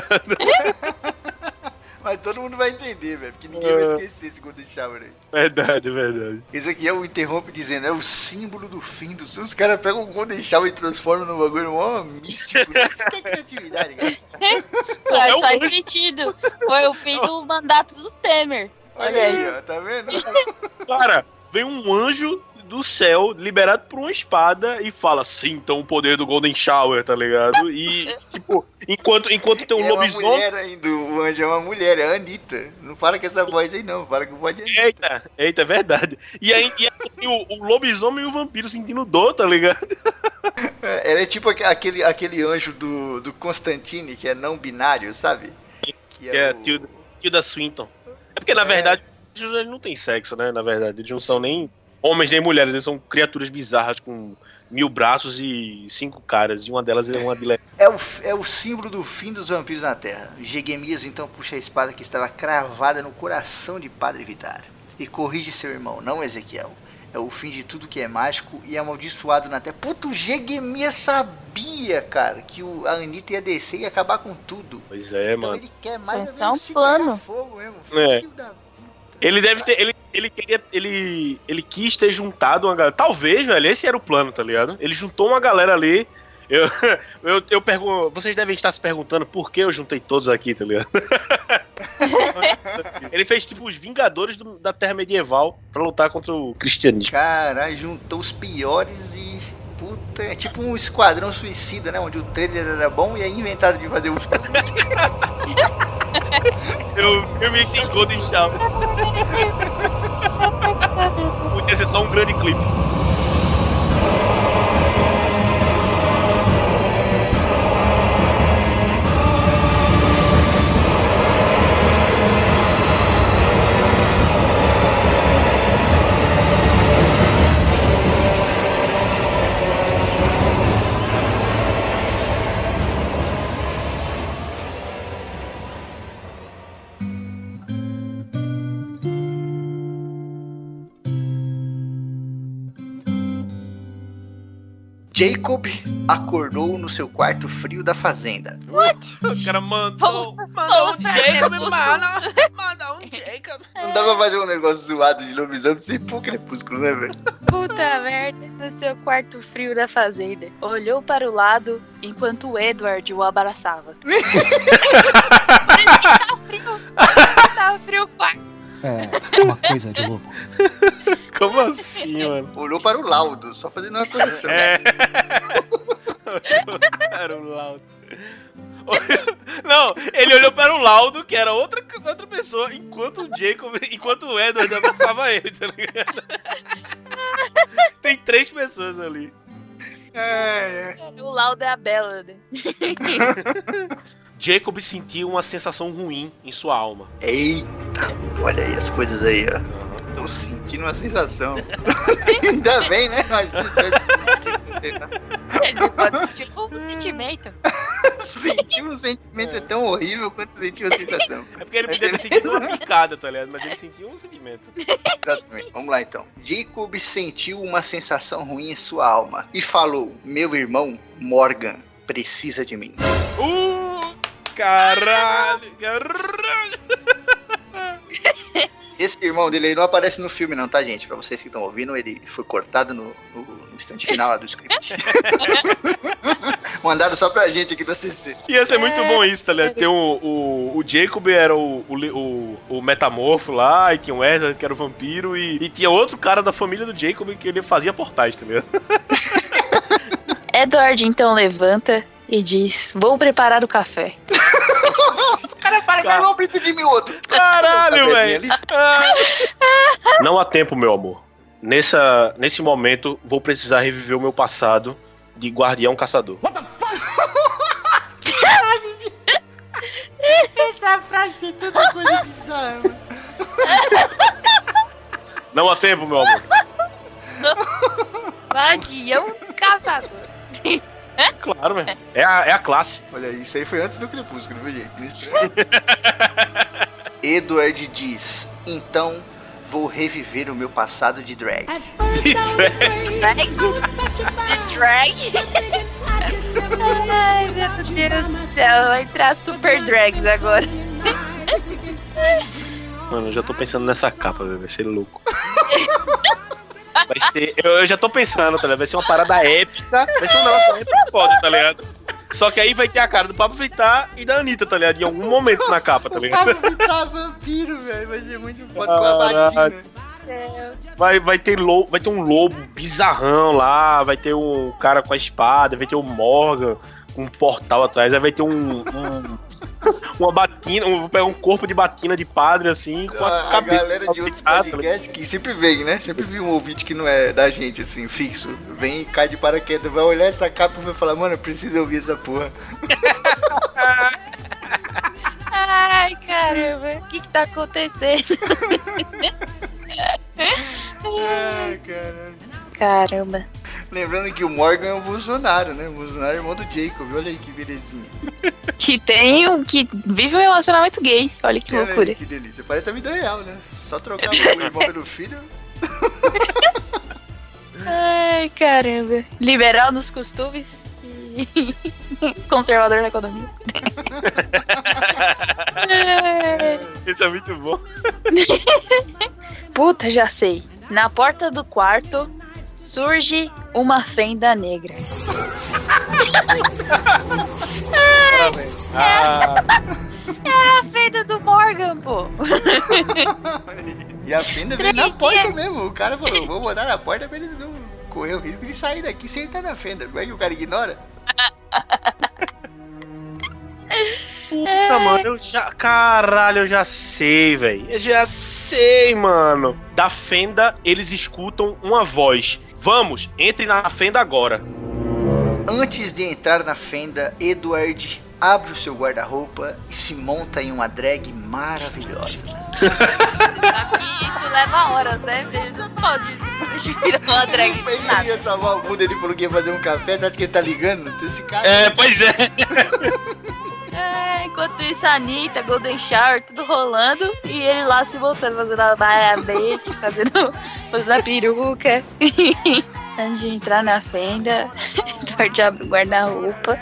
Mas todo mundo vai entender, velho, porque ninguém vai É. esquecer esse Golden Shower aí. Verdade, verdade. Esse aqui é o interrompe dizendo: É o símbolo do fim dos. Os caras pegam o Golden Shower e transformam num bagulho mó místico. [laughs] Isso que é criatividade, cara. Faz, é o faz anjo. sentido. Foi o fim do mandato do Temer. Olha aí, ó, tá vendo? Cara, vem um anjo do céu liberado por uma espada e fala: sintam o poder do Golden Shower, tá ligado? E, [laughs] tipo, enquanto, enquanto tem um é uma lobisomem. mulher ainda, o anjo é uma mulher, é a Anitta. Não fala com essa voz aí, não. Fala com voz Anitta. Eita, eita, é verdade. E aí, e aí o, o lobisomem e o vampiro sentindo dor, tá ligado? [laughs] É, Ela é tipo aque- aquele, aquele anjo do, do Constantine, que é não binário, sabe? Que Que é o- Tilda, Tilda Swinton. É porque, na É. verdade, eles não tem sexo, né? Na verdade, eles não são nem homens nem mulheres, eles são criaturas bizarras com mil braços e cinco caras. E uma delas é uma bilé. É o, é o símbolo do fim dos vampiros na Terra. Gegemias então puxa a espada que estava cravada no coração de Padre Vitar e corrige seu irmão, não Ezequiel. É o fim de tudo que é mágico e amaldiçoado na Terra. Puto, o Gegemias sabia, cara, que o, a Anitta ia descer e ia acabar com tudo. Pois é, Então mano. ele quer mais é só um plano. fogo mesmo. É. Puta. Ele deve ter. Ele, ele queria. Ele, ele quis ter juntado uma galera. Talvez, velho, esse era o plano, tá ligado? Ele juntou uma galera ali. Eu, [laughs] eu, eu pergunto. Vocês devem estar se perguntando por que eu juntei todos aqui, tá ligado? [laughs] ele fez tipo os Vingadores do- da Terra Medieval pra lutar contra o cristianismo. Caralho, juntou os piores e. Puta, é tipo um esquadrão suicida, né? Onde o trailer era bom e aí inventaram de fazer o [laughs] Eu, eu me em Golden Shower. Podia ser só um grande clipe. Jacob acordou no seu quarto frio da fazenda. [laughs] O cara mandou. Mandou um [laughs] Jacob, mano. Mandou um Jacob. Não dá pra fazer um negócio zoado de lobisomem sem pôr crepúsculo, né, velho? Puta merda. No seu quarto frio da fazenda. Olhou para o lado enquanto o Edward o abraçava. [laughs] Parece que tá frio. Tá frio o quarto. É uma coisa de louco. Como assim, mano? Olhou para o laudo, só fazendo uma correção. É. [laughs] Era o laudo. Não, ele olhou para o laudo, que era outra, outra pessoa, enquanto o Jacob, enquanto o Edward abraçava ele, tá ligado? Tem três pessoas ali. É, é. O laudo é a Bela, né? [laughs] Jacob sentiu uma sensação ruim em sua alma. Eita, olha aí as coisas aí, ó. Tô sentindo uma sensação. [laughs] Ainda bem, né? Imagina. Ele pode sentir um sentimento. [laughs] Sentir um sentimento é tão horrível quanto sentir uma sensação. É porque ele podia ter sentido uma picada, tá ligado? Mas ele sentiu um sentimento. Exatamente. Vamos lá então. Jacob sentiu uma sensação ruim em sua alma e falou: Meu irmão, Morgan, precisa de mim. Uh! Caralho! Caralho! [laughs] Esse irmão dele aí não aparece no filme, não, tá, gente? Pra vocês que estão ouvindo, ele foi cortado no, no, no instante final lá do script. [laughs] Mandaram só pra gente aqui da CC. Ia ser muito É, bom isso, tá ligado? Tem o, o, o Jacob era o, o, o metamorfo lá, e tinha o Ezra que era o vampiro, e, e tinha outro cara da família do Jacob que ele fazia portais, tá ligado? [laughs] [laughs] Edward então levanta e diz: Vou preparar o café. Os caras falam que Cara. não precisa de mim outro. Caralho, Um velho. ali. Não há tempo, meu amor. Nessa, nesse momento, vou precisar reviver o meu passado de guardião caçador. [laughs] Essa frase tem tanta coisa bizarra. mano. Não há tempo, meu amor. Guardião caçador. Claro, velho. É a, é a classe. Olha isso aí foi antes do Crepúsculo, viu, gente? [laughs] Edward diz: Então vou reviver o meu passado de drag. [laughs] Drag? De drag? [laughs] Ai, meu Deus do céu. Vai entrar super drags agora. Mano, eu já tô pensando nessa capa, velho. Vai ser louco. Vai ser. Eu, eu já tô pensando, tá ligado? Vai ser uma parada épica. Vai ser um negócio épico foda, tá ligado? Só que aí vai ter a cara do Pablo Vittar e da Anitta, tá ligado? Em algum momento na capa, tá ligado? Pablo Vittar vampiro, velho. Vai ser muito foda com a batina. Vai, vai, ter lo, vai ter um lobo bizarrão lá, vai ter um cara com a espada, vai ter o Morgan com um portal atrás, aí vai ter um. um- [laughs] uma batina, um, vou pegar um corpo de batina de padre assim, com a, A, a cabeça galera de outros podcasts que sempre vem, né? Sempre vi um ouvinte que não é da gente, assim, fixo. Vem e cai de paraquedas, vai olhar essa capa e vai falar, mano, eu preciso ouvir essa porra. Ai, caramba. O que que tá acontecendo? [laughs] Ai, caralho. Caramba. Lembrando que o Morgan é o Bolsonaro, né? O Bolsonaro é irmão do Jacob. Olha aí que belezinha. Que tem um que vive um relacionamento gay. Olha que Olha aí, loucura. que delícia. Parece a vida real, né? Só trocar o irmão pelo filho. Ai, caramba. Liberal nos costumes e [laughs] conservador na economia. [laughs] Isso é muito bom. Puta, já sei. Na porta do quarto surge uma fenda negra. Ah, Era a fenda do Morgan, pô. E a fenda veio na porta dias. mesmo. O cara falou, vou botar na porta pra eles não correr o risco de sair daqui sem estar na fenda. Como é que o cara ignora? puta, mano, eu já. Caralho, eu já sei, velho. Eu já sei, mano. Da fenda, eles escutam uma voz. Vamos, entre na fenda agora. Antes de entrar na fenda, Edward abre o seu guarda-roupa e se monta em uma drag maravilhosa. Que isso leva horas, né? Ele não pode virar uma drag Ele do nada. ia salvar o mundo, ele falou que ia fazer um café. Você acha que ele tá ligando? Esse cara. É, pois é. [laughs] É, enquanto isso, a Anitta, Golden Shower, tudo rolando. E ele lá se voltando, fazendo a baia date, fazendo, fazendo a peruca. [laughs] Antes de entrar na fenda, [laughs] Edward abre o guarda-roupa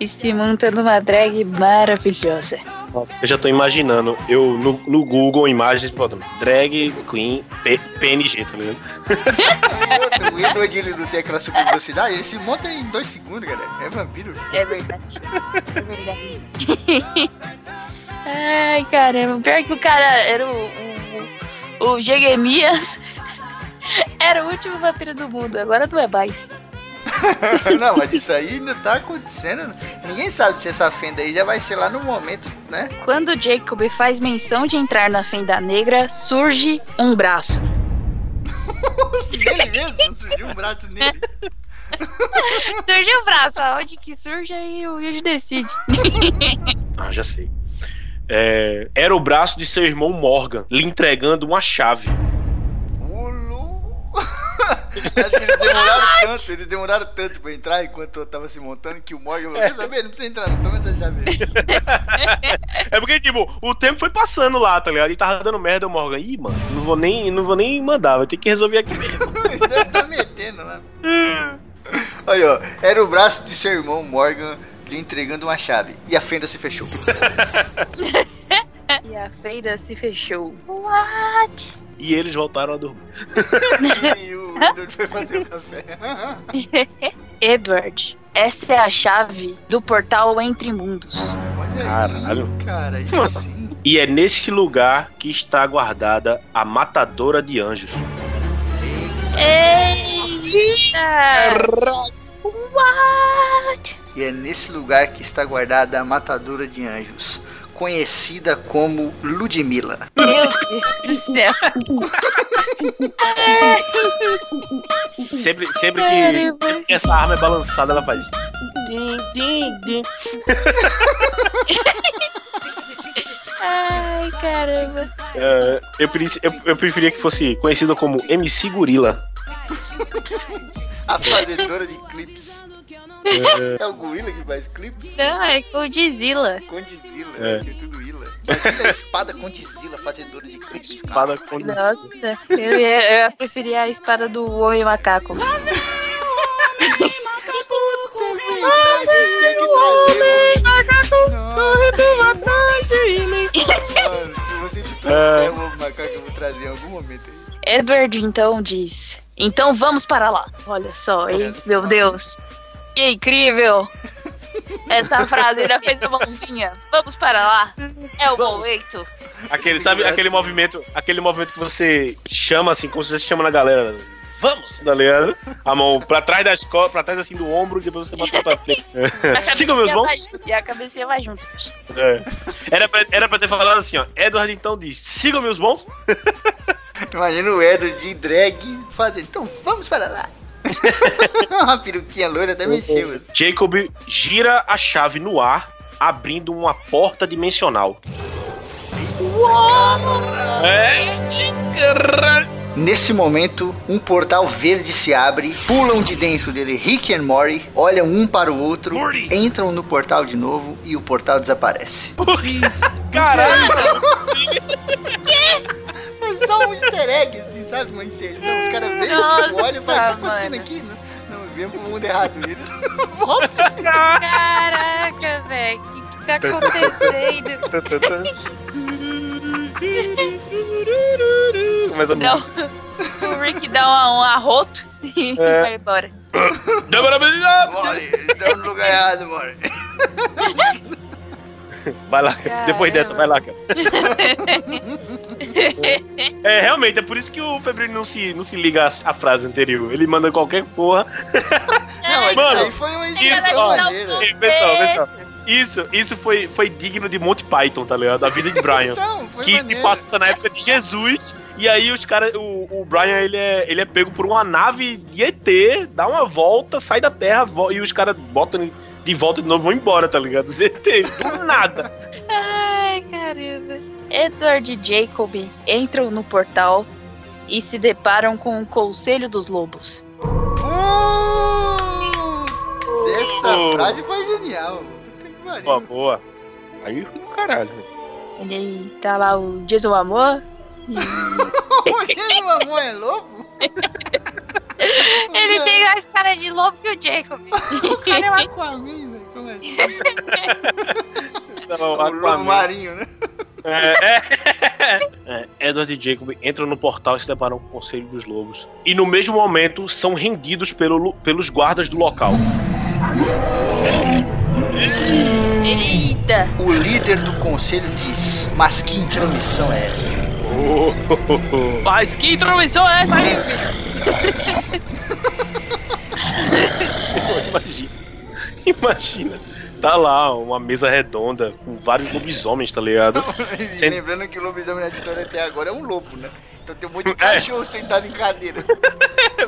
e se monta numa drag maravilhosa. Nossa, eu já tô imaginando. Eu no, no Google Imagens, botando drag queen P- PNG, tá ligado? [laughs] O Edward ele não tem aquela super velocidade, ele se monta em dois segundos, galera. É vampiro. É verdade. É verdade. [laughs] Ai, caramba. Pior que o cara era o. O, o Jeguemias [laughs] era o último vampiro do mundo. Agora não é mais. [laughs] não, mas isso aí ainda tá acontecendo. Ninguém sabe se essa fenda aí já vai ser lá no momento, né? Quando Jacob faz menção de entrar na fenda negra, surge um braço. Nele mesmo, surgiu um braço nele. [laughs] Surge um braço. Aonde que surge aí o Yuji decide. Ah, já sei. É, era o braço de seu irmão Morgan, lhe entregando uma chave. Acho que eles demoraram tanto, eles demoraram tanto pra entrar enquanto eu tava se montando que o Morgan falou: Quer saber? Não precisa entrar, não toma essa chave aí. [laughs] É porque, tipo, o tempo foi passando lá, tá ligado? E tava dando merda o Morgan. Ih, mano, não vou nem, não vou nem mandar, vai ter que resolver aqui mesmo. [laughs] Ele deve estar metendo lá. Aí, ó, era o braço de seu irmão Morgan lhe entregando uma chave. E a fenda se fechou. [laughs] E a fenda se fechou. What? E eles voltaram a dormir. O Edward foi fazer o café. [laughs] Edward, essa é a chave do portal Entre Mundos. Olha Caralho. aí, cara, aí sim. E é neste lugar que está guardada a matadora de anjos. Eita! What? E é nesse lugar que está guardada a matadora de anjos, conhecida como Ludmilla. Meu Deus do céu. [laughs] Sempre, sempre, que, sempre que essa arma é balançada, ela faz. Ai, caramba. É, eu, eu, eu preferia que fosse conhecida como MC Gorila. A fazedora de clipes. É o gorila que faz clipes? Não, é Godzilla. Condizila, É. é. tudo ila. Imagina a espada Condizila, fazedora de clipes. Espada com Nossa, eu ia, eu ia preferir a espada do Homem Macaco. Tinha que trazer. Mano, se você te trouxer o ovo macaco, eu vou trazer em algum momento aí. Edward então diz: Então vamos para lá. Olha só, hein? Olha só. Meu Deus. Que incrível! Essa frase ainda fez a mãozinha. Vamos para lá. É o momento. Aquele, sabe, aquele movimento, aquele movimento que você chama assim, como se você chama na galera. Vamos, tá ligado? A mão pra trás das costas, pra trás assim do ombro, e depois você bota pra frente. Siga [laughs] meus junto, E a cabecinha vai junto. É. Era, pra, era pra ter falado assim, ó. Edward então diz: sigam meus bons. Imagina o Edward de drag fazendo. Então vamos para lá. [laughs] Uma peruquinha loira até mexeu. Jacob gira a chave no ar, abrindo uma porta dimensional. É. Nesse momento, um portal verde se abre, pulam de dentro dele Rick e Morty, olham um para o outro, entram no portal de novo e o portal desaparece. Caralho! Foi [laughs] só um easter egg, assim, sabe? Uma inserção. Os caras veem, tipo, olham e falam, o que tá acontecendo mano. aqui? Não, não viemos pro mundo errado. E eles [laughs] voltam. Caraca, velho. O que, que tá acontecendo? Começa a Não. O Rick dá um, um arroto e É. [laughs] vai embora. Morty, estamos no lugar errado, Morty. Vai lá, Caramba. depois dessa, vai lá, cara. [laughs] É, realmente, é por isso que o Febril não se, não se liga à, à frase anterior. Ele manda qualquer porra. [laughs] Não, mas Mano, isso aí foi uma. Ei, pessoal, pessoal. Isso, isso foi, foi digno de Monty Python, tá ligado? A vida de Brian. [laughs] Então, que se maneiro. passa na época de Jesus. E aí os caras, o, o Brian, ele é, ele é pego por uma nave de ET, dá uma volta, sai da Terra e os caras botam ele de volta de novo vão embora, tá ligado? Os [laughs] ET, do nada. Ai, caramba. Edward e Jacob entram no portal e se deparam com o Conselho dos Lobos. Putz, essa Oh. frase foi genial. Boa, boa. Aí do caralho. Ele tá lá o Jason Amor. [laughs] e O Jason Mamon é lobo? [laughs] Ele tem mais cara de lobo que o Jacob. [laughs] O cara é um Aquaman, velho. Como assim? Então, O lobo Aquaman. marinho, né? É, é. [laughs] É, Edward e Jacob entram no portal e se deparam com o Conselho dos Lobos. E no mesmo momento são rendidos pelo, pelos guardas do local. Eita! O líder do conselho diz: Mas que intromissão é essa? [laughs] Mas que intromissão é essa aí? Imagina. Imagina. Tá lá, uma mesa redonda com vários lobisomens, tá ligado? [laughs] E Sem- Lembrando que o lobisomem na história até agora é um lobo, né? Então tem um monte de É. cachorro sentado em cadeira. [laughs]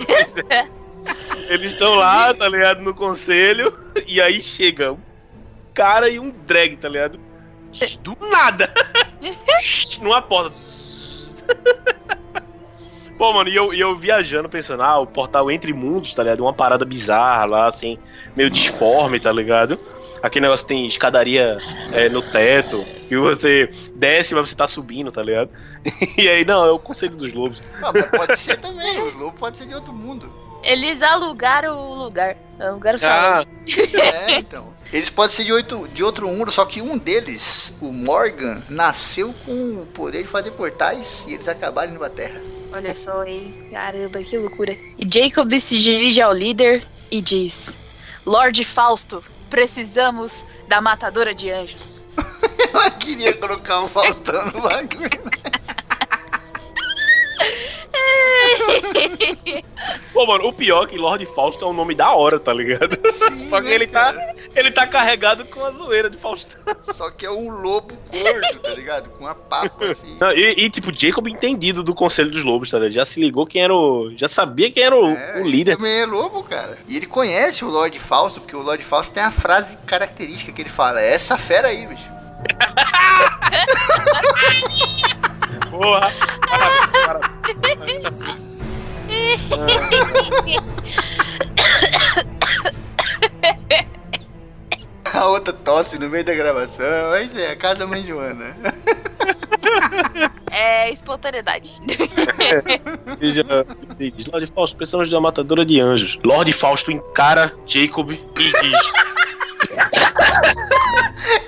Pois é. Eles estão lá, tá ligado? No conselho. E aí chega um cara e um drag, tá ligado? Do nada! [laughs] Numa porta. Pô, mano, e eu, e eu viajando pensando, ah, o portal entre mundos, tá ligado? Uma parada bizarra lá, assim, meio disforme, tá ligado? Aquele negócio tem escadaria é, no teto, e você desce, mas você tá subindo, tá ligado? [laughs] E aí, não, é o Conselho dos Lobos. Não, mas pode ser também. Os lobos podem ser de outro mundo. Eles alugaram o lugar. Alugaram o Ah, salão. É, então. Eles podem ser de, oito, de outro mundo, só que um deles, o Morgan, nasceu com o poder de fazer portais e eles acabaram indo pra Terra. Olha só aí. Caramba, que loucura. E Jacob se dirige ao líder e diz: Lorde Fausto, precisamos da matadora de anjos. [laughs] Ela queria colocar um Faustão no bagulho. [laughs] [laughs] Pô, mano, o pior é que Lord Fausto é um nome da hora, tá ligado? Sim, Só que né, ele tá, ele tá carregado com a zoeira de Faustão. Só que é um lobo gordo, tá ligado? Com uma papa assim. Não, e, e, tipo, Jacob entendido do Conselho dos Lobos, tá ligado? Já se ligou quem era o. Já sabia quem era o, É, o líder. Ele também é lobo, cara. E ele conhece o Lord Fausto, porque o Lord Fausto tem a frase característica que ele fala: é essa fera aí, bicho. [laughs] Porra! Parabéns, parabéns. A outra tosse no meio da gravação. Mas é, a casa da mãe Joana. É espontaneidade. Veja, diz, Lord Fausto, precisamos de uma matadora de anjos. Lord Fausto encara Jacob e diz: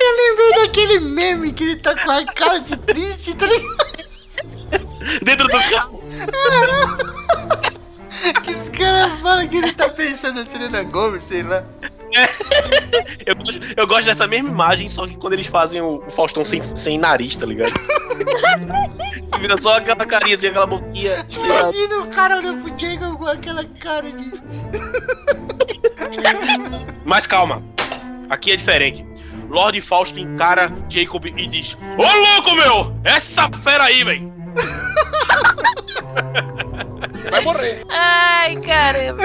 Eu lembrei daquele meme que ele tá com a cara de triste, tá ligado? Dentro do carro! [laughs] Que os caras falam que ele tá pensando na Selena Gomes, sei lá. Eu, gosto- eu gosto dessa mesma imagem, só que quando eles fazem o, o Faustão sem, sem nariz, tá ligado? [laughs] Vira só aquela carinha assim, aquela boquinha. Imagina o cara olhando pro Jacob com aquela cara de. [laughs] Mas calma, aqui é diferente. Lord Fausto encara Jacob e diz: Ô louco meu! Essa fera aí, véi! Vai morrer. Ai, caramba.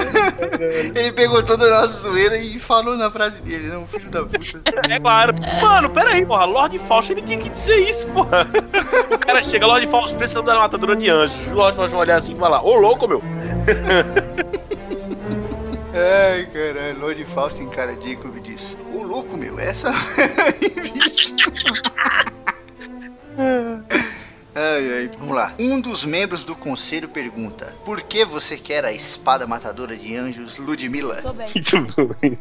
Ele pegou toda a nossa zoeira e falou na frase dele, não, filho da puta. É claro. Mano, pera aí, porra. Lord Fausto, ele tinha que dizer isso, porra. O cara chega, Lord Fausto, precisando da matadora de anjos. O Lord Fausto vai olhar assim e falar: Ô louco meu! Ai, caralho, Lord Fausto encara Jacob e diz: Ô louco, meu, essa. [laughs] [laughs] Ai, ai, vamos lá. Um dos membros do conselho pergunta: Por que você quer a espada matadora de anjos Ludmilla? Tô bem. Muito bom.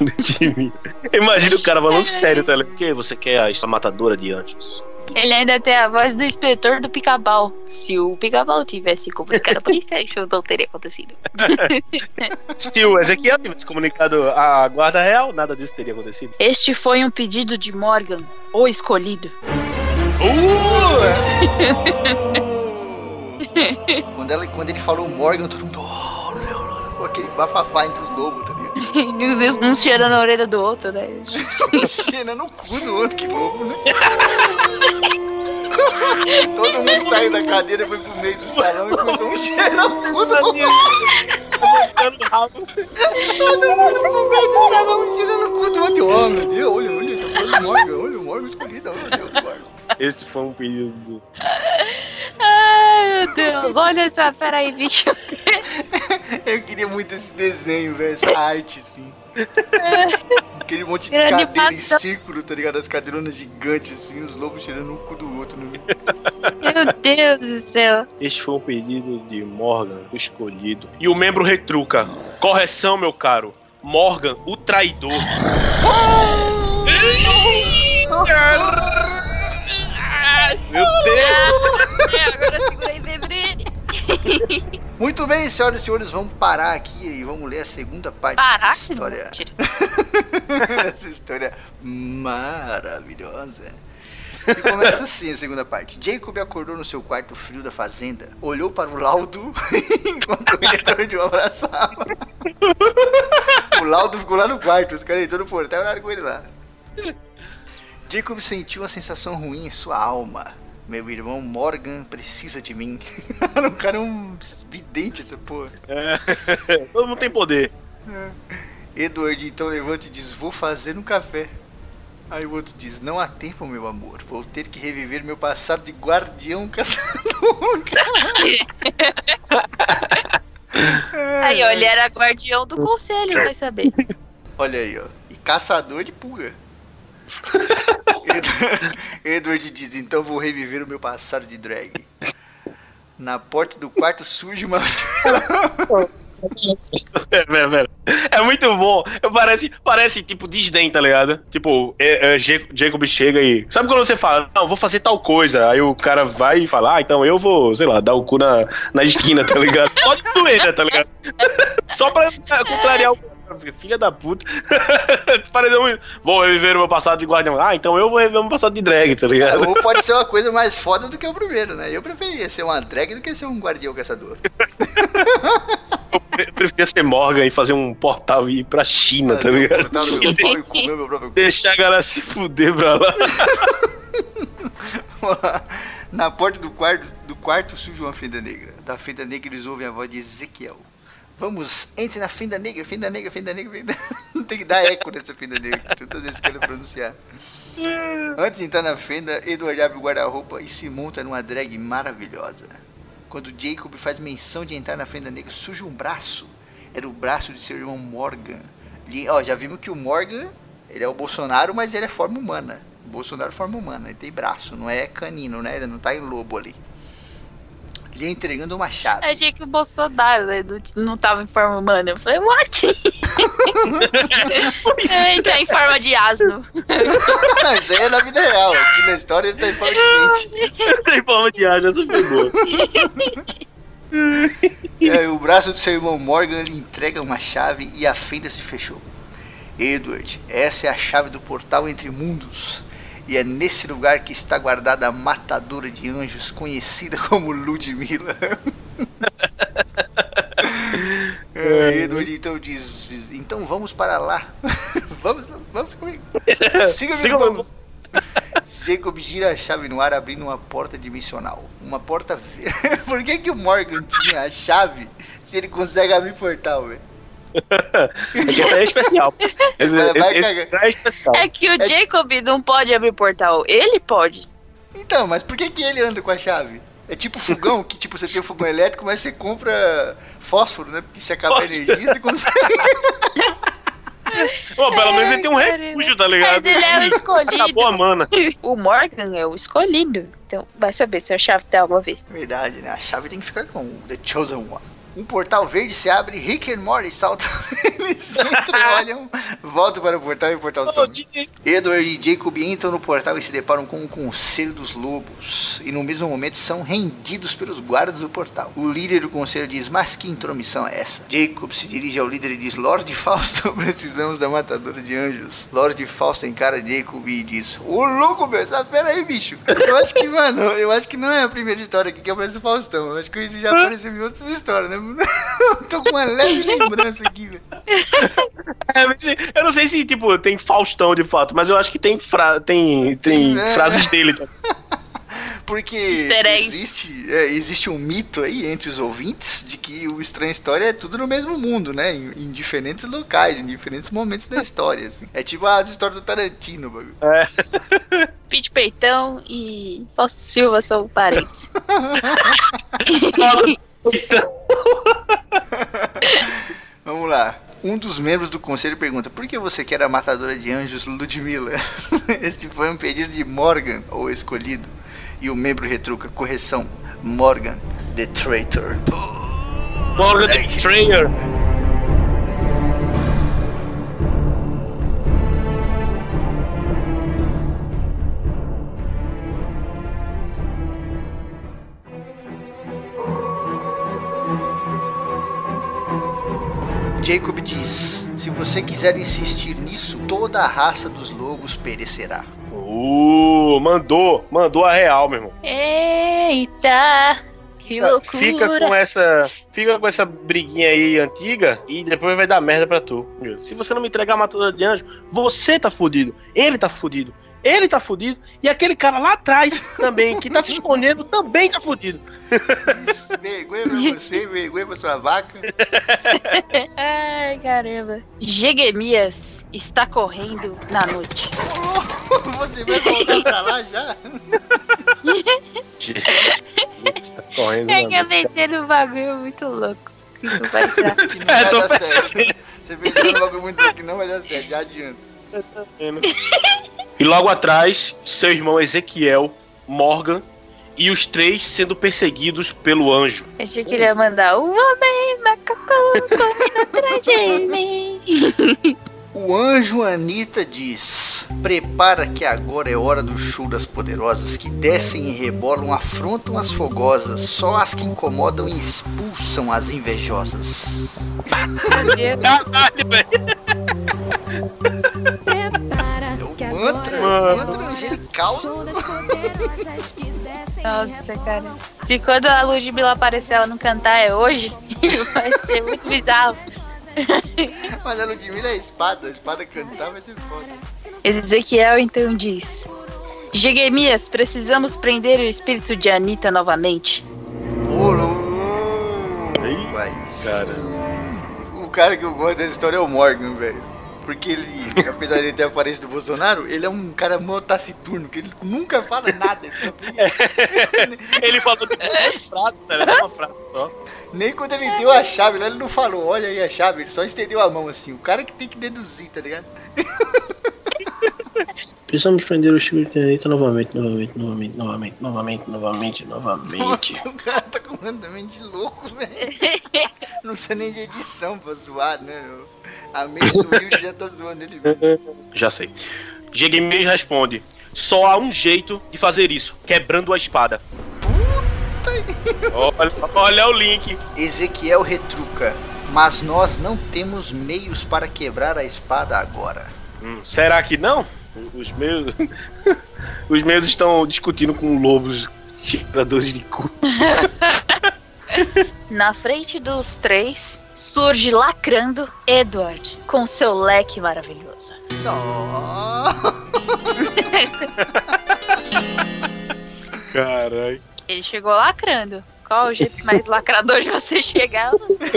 Ludmilla. Imagina o cara falando sério, tá? Por que você quer a matadora de anjos? Ele ainda tem a voz do inspetor do pica-pau. Se o pica-pau tivesse comunicado a polícia, isso não teria acontecido. [laughs] Se o Ezequiel tivesse comunicado à guarda real, nada disso teria acontecido. Este foi um pedido de Morgan, o escolhido. Quando, ela, quando ele falou Morgan, todo mundo. Oh, meu, com aquele bafafá entre os lobos, tá ligado? [laughs] Uns, uns cheirando na orelha do outro, né? [laughs] Cheira no cu do outro, que lobo, né? [laughs] Todo mundo saiu da cadeira, foi pro meio do salão e começou um cheiro no cu do outro. O. Todo mundo pro meio do salão, um cheiro no cu do outro. Oh, meu Deus, olha, olha, foi o Morgan, olha o Morgan escolhido, oh, meu Deus, o Morgan. Esse foi um pedido. do- Ai, meu Deus, olha essa, peraí, bicho. Eu queria muito esse desenho, velho, essa arte, assim. Aquele monte de Era cadeira em círculo, tá ligado? As cadeironas gigantes, assim, os lobos cheirando um cu do outro. Né? Meu Deus do céu. Este foi um pedido de Morgan, o escolhido. E o membro retruca. Correção, meu caro. Morgan, o traidor. Meu Deus! É, agora segura aí, Febrine. [laughs] Muito bem, senhoras e senhores, vamos parar aqui e vamos ler a segunda parte Parar? dessa história. [laughs] Essa história maravilhosa. E começa assim a segunda parte. Jacob acordou no seu quarto frio da fazenda, olhou para o laudo [laughs] enquanto o diretor de abraçava. O laudo ficou lá no quarto, os caras entrou no portal e largou ele lá. Jacob sentiu uma sensação ruim em sua alma. Meu irmão Morgan precisa de mim. [laughs] o cara é um vidente essa porra. [laughs] Todo mundo tem poder. Edward então levanta e diz: Vou fazer um café. Aí o outro diz: Não há tempo, meu amor. Vou ter que reviver meu passado de guardião [laughs] caçador. Aí, ó, ele era guardião do conselho, vai saber. Olha aí, ó. E caçador de pulga. [laughs] Ed- Edward diz: Então vou reviver o meu passado de drag. Na porta do quarto surge uma. Pera, pera, pera. É muito bom. Parece, parece tipo desdém, tá ligado? Tipo, é, é, Ja- Jacob chega e. Sabe quando você fala, não, vou fazer tal coisa. Aí o cara vai e fala, ah, então eu vou, sei lá, dar o cu na, na esquina, tá ligado? Só de zoeira, tá ligado? [laughs] Só pra contrariar o. Filha da puta. [laughs] Pareceu muito. Vou reviver o meu passado de guardião. Ah, então eu vou reviver o meu passado de drag, tá ligado? Ou pode ser uma coisa mais foda do que o primeiro, né? Eu preferia ser uma drag do que ser um guardião caçador. [laughs] Eu pre- preferia ser Morgan e fazer um portal e ir pra China, tá ligado? [laughs] Cu. Deixar a galera se fuder pra lá. Na porta do quarto, do quarto surge uma fenda negra. Da fenda negra eles ouvem a voz de Ezequiel. Vamos, entre na fenda negra, fenda negra, fenda negra, fenda... [laughs] Tem que dar eco nessa fenda negra, todas vezes que ele pronunciar. Antes de entrar na fenda, Edward abre o guarda-roupa e se monta numa drag maravilhosa. Quando Jacob faz menção de entrar na fenda negra, surge um braço. Era o braço de seu irmão Morgan. E, ó, já vimos que o Morgan, ele é o Bolsonaro, mas ele é forma humana. O Bolsonaro é forma humana, ele tem braço, não é canino, né? Ele não tá em lobo ali. Lhe entregando uma chave. Achei que o Bolsonaro né, não, não tava em forma humana. Eu falei, what? [laughs] Ele tá em forma de asno. Isso aí é na vida real. Aqui na história ele tá em forma de gente. Tem forma de água, essa foi boa. Aí, [laughs] o braço do seu irmão Morgan lhe entrega uma chave e a fenda se fechou. Edward, essa é a chave do portal entre mundos. E é nesse lugar que está guardada a matadora de anjos, conhecida [laughs] como Ludmilla. [laughs] É, Edward então diz: Então vamos para lá. [laughs] vamos, vamos comigo. Siga-me, Siga-me. vamos. Jacob gira a chave no ar, abrindo uma porta dimensional. Uma porta. Por que, que o Morgan tinha a chave se ele consegue abrir portal, velho? Porque esse aí é especial. Esse, esse, esse é especial. É que o Jacob não pode abrir portal. Ele pode. Então, mas por que, que ele anda com a chave? É tipo fogão, que tipo, você tem o fogão elétrico, mas você compra fósforo, né? Porque se acabar a energia, você consegue. [laughs] Pô, pelo menos ele tem um refúgio, tá ligado? Mas ele é o escolhido. [laughs] Acabou a mana. O Morgan é o escolhido. Então vai saber se a chave tem alguma vez. Verdade, né? A chave tem que ficar com o The Chosen One. Um portal verde se abre, Rick e Morty saltam. [laughs] Eles entram, [laughs] olham, voltam para o portal e o portal some. Edward e Jacob entram no portal e se deparam com o Conselho dos Lobos. E no mesmo momento são rendidos pelos guardas do portal. O líder do conselho diz: Mas que intromissão é essa? Jacob se dirige ao líder e diz: Lord Fausto, [laughs] precisamos da matadora de anjos. Lord Fausto encara Jacob e diz: Ô louco, meu, essa fera aí, bicho. Eu acho que, mano, eu acho que não é a primeira história aqui que aparece o Faustão. Eu acho que ele já apareceu em outras histórias, né? Eu [laughs] tô com uma [laughs] leve lembrança aqui, velho. é, se- eu não sei se, tipo, tem Faustão de fato, mas eu acho que tem, fra tem, tem É. frases dele. Tá? [laughs] Porque existe, é, existe um mito aí entre os ouvintes de que o Estranha História é tudo no mesmo mundo, né? Em, em diferentes locais, em diferentes momentos da história. assim. É tipo as histórias do Tarantino, bagulho. Pete Peitão e Fausto Silva são parentes. [laughs] Vamos lá. Um dos membros do conselho pergunta: Por que você quer a matadora de anjos Ludmilla? [laughs] Este foi um pedido de Morgan, ou escolhido. E o membro retruca: Correção, Morgan, the traitor. Morgan the Trainer. Jacob diz: Se você quiser insistir nisso, toda a raça dos lobos perecerá. Uh, mandou, mandou a real, meu irmão. Eita! Que loucura! Fica com essa, fica com essa briguinha aí antiga e depois vai dar merda pra tu. Se você não me entregar a matadora de anjo, você tá fudido. Ele tá fudido. Ele tá fudido. E aquele cara lá atrás também, que tá se escondendo, também tá fudido. Isso, vergonha pra você, vergonha pra sua vaca. [laughs] Ai, caramba. Jegemias está correndo na noite. [laughs] Você vai voltar pra lá já? tá correndo. É eu pensei num bagulho muito louco. Que não vai entrar. Que não É, vai dar certo. Você pensou num bagulho muito louco que não vai dar certo, já adianta. [laughs] E logo atrás, seu irmão Ezequiel, Morgan e os três sendo perseguidos pelo anjo. Achei que ele ia mandar o homem macaco corre atrás de mim. [laughs] O anjo Anitta diz: Prepara que agora é hora do show das poderosas que descem e rebolam, afrontam as fogosas, só as que incomodam e expulsam as invejosas. Caralho, velho. É o mantra, Mano. mantra angelical. Nossa, cara. Se quando a Ludmilla aparecer ela não cantar é hoje, [laughs] vai ser muito bizarro. Mas a Ludmilla é espada, a espada cantar vai ser foda. Ezequiel então diz: Jeguemias, precisamos prender o espírito de Anitta novamente. Ih, Mas cara. o cara que eu gosto dessa história é o Morgan, velho. Porque ele, apesar de ele ter a aparência do Bolsonaro, ele é um cara mó taciturno, que ele nunca fala nada. Ele [laughs] Ele falou de duas frases, né? Uma frase só. Nem quando ele deu a chave ele não falou, olha aí a chave, ele só estendeu a mão assim. O cara que tem que deduzir, tá ligado? [laughs] Precisamos prender o Chico de Anitta novamente, novamente, novamente, novamente, novamente, novamente, novamente. Nossa, o cara tá completamente louco, velho. Não precisa nem de edição pra zoar, né? A humilde já tá zoando ele mesmo. [laughs] Já sei. Jeguemias responde: Só há um jeito de fazer isso, quebrando a espada. Olha, olha o link. Ezequiel retruca, mas nós não temos meios para quebrar a espada agora. Hum, será que não? Os meus. [laughs] Os meus estão discutindo com lobos cheiradores de cu. [laughs] Na frente dos três, surge lacrando Edward com seu leque maravilhoso. [laughs] Caralho. Ele chegou lacrando. Qual o jeito mais lacrador de você chegar? Eu não sei.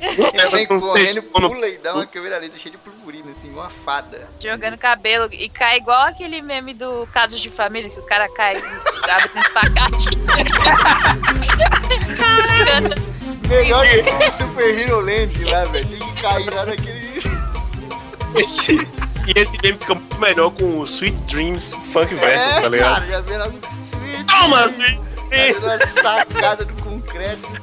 Ele vem correndo, pula e dá uma câmera lenta cheia de purpurina, uma fada. Jogando cabelo e cai igual aquele meme do Casos de Família, que o cara cai e abre no espacate. [laughs] Melhor que Super Hero Land lá, velho. Tem que cair lá naquele. Esse, e esse game fica muito melhor com o Sweet Dreams Funk É, tá ligado? cara, já vê lá no Sweet Toma, Dreams, Sweet Fazendo Dreams! sacada do concreto.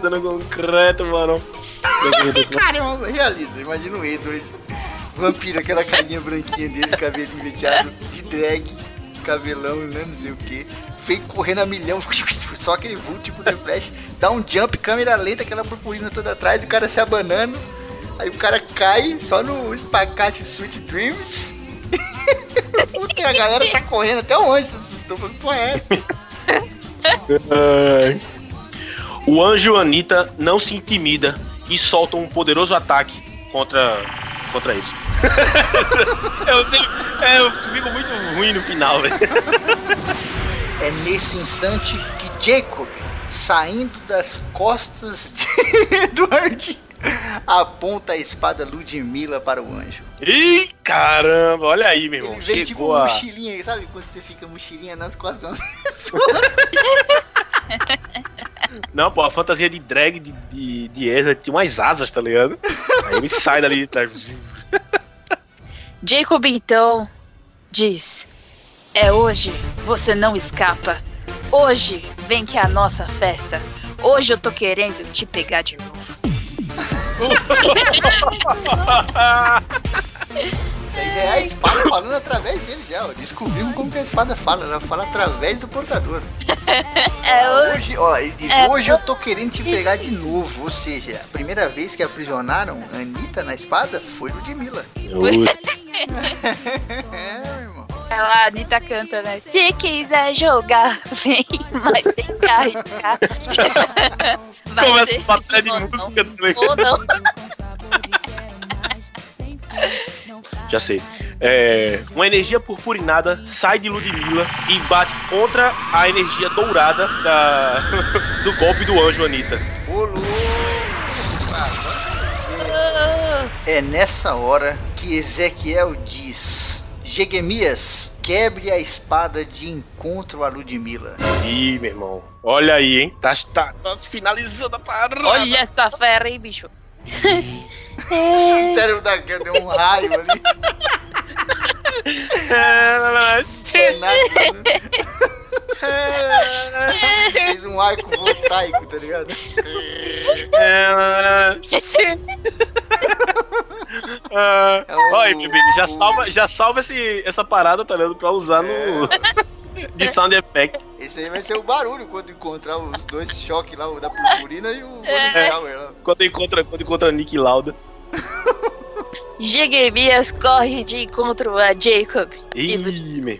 Dando concreto, mano. Caramba, realiza. Imagina o Edward, vampiro, aquela carinha branquinha dele, cabelinho penteado de drag, cabelão, né, não sei o que. Vem correndo a milhão, [laughs] só aquele vulto tipo The Flash, dá um jump, câmera lenta, aquela purpurina toda atrás, o cara se abanando. Aí o cara cai só no espacate Sweet Dreams. [laughs] Puta, a galera tá correndo até onde? Se assustou, falei, pô, é essa? [laughs] O anjo Anitta não se intimida e solta um poderoso ataque contra, contra eles. [laughs] eu, sempre, é, eu fico muito ruim no final, velho. É nesse instante que Jacob, saindo das costas de [laughs] Edward, aponta a espada Ludmilla para o anjo. Ih, caramba, olha aí, meu irmão. Ele vem Chegou tipo a. mochilinha, sabe quando você fica mochilinha nas costas de uma pessoa? Não, pô, a fantasia de drag de, de, de Ezra tinha umas asas, tá ligado? Aí ele sai dali tá? de trás. Jacob então diz: É hoje, você não escapa. Hoje vem que é a nossa festa. Hoje eu tô querendo te pegar de novo. Isso aí é a espada falando através dele já, ó. Descobrimos como que a espada fala, ela fala através do portador. É hoje. Hoje, ó, ele diz, É. hoje eu tô querendo te pegar de novo. Ou seja, a primeira vez que aprisionaram Anitta na espada foi Ludmilla. [laughs] É, meu irmão. Ela, a Anitta canta, né? Se quiser jogar, [laughs] vem, mas sem carregar. Vai Começa a batalha de Simão, música, tá ligado? Ou não. [laughs] Já sei. É, uma energia purpurinada sai de Ludmilla e bate contra a energia dourada da, [laughs] do golpe do anjo Anitta. Ô. É nessa hora que Ezequiel diz: Jeguemias, quebre a espada de encontro a Ludmilla. Ih, meu irmão. Olha aí, hein? Tá, tá, tá finalizando a parada. Olha essa fera aí, bicho. [laughs] O cérebro da Gun deu um raio ali. [laughs] É, É nada, né? [laughs] Fez um arco voltaico, tá ligado? É o- Olha, bebê, já salva, já salva esse, essa parada, tá ligado? Pra usar no. De sound effect. Esse aí vai ser o barulho quando encontrar os dois choques lá, o da purpurina e o É. Quando encontra, quando encontra Nick Lauda. Jeguemias corre de encontro a Jacob. Ih, meu.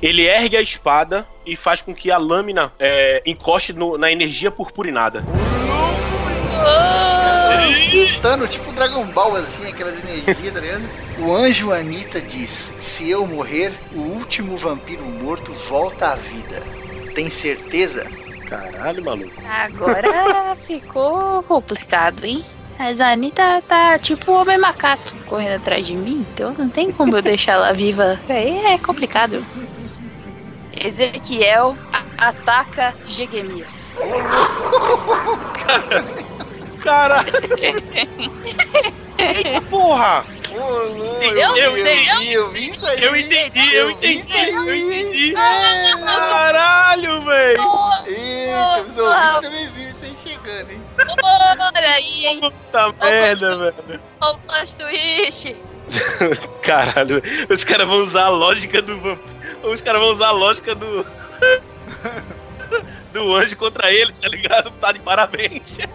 Ele ergue a espada e faz com que a lâmina é, encoste no- na energia purpurinada. Lutando tipo Dragon Ball, assim, aquelas energias, tá ligado? O anjo Anitta diz: Se eu morrer, o último vampiro morto volta à vida. Tem certeza? Caralho, maluco. Agora [laughs] ficou complicado, hein? Mas a Anitta tá tipo o homem macaco correndo atrás de mim, então não tem como eu deixar ela viva. [laughs] Aí é complicado. Ezequiel ataca Jeguemias. Caralho. [laughs] Eita porra! Eu vi, eu vi isso aí. Eu entendi, eu entendi, eu entendi. Caralho, velho! Eita, os ouvintes também viram isso aí chegando, hein? Olha aí, hein? Puta merda, velho. Olha o flash twist. [laughs] Caralho, os caras vão usar a lógica do vampiro. Os caras vão usar a lógica do. [laughs] do anjo contra eles, tá ligado? Tá de parabéns. [laughs]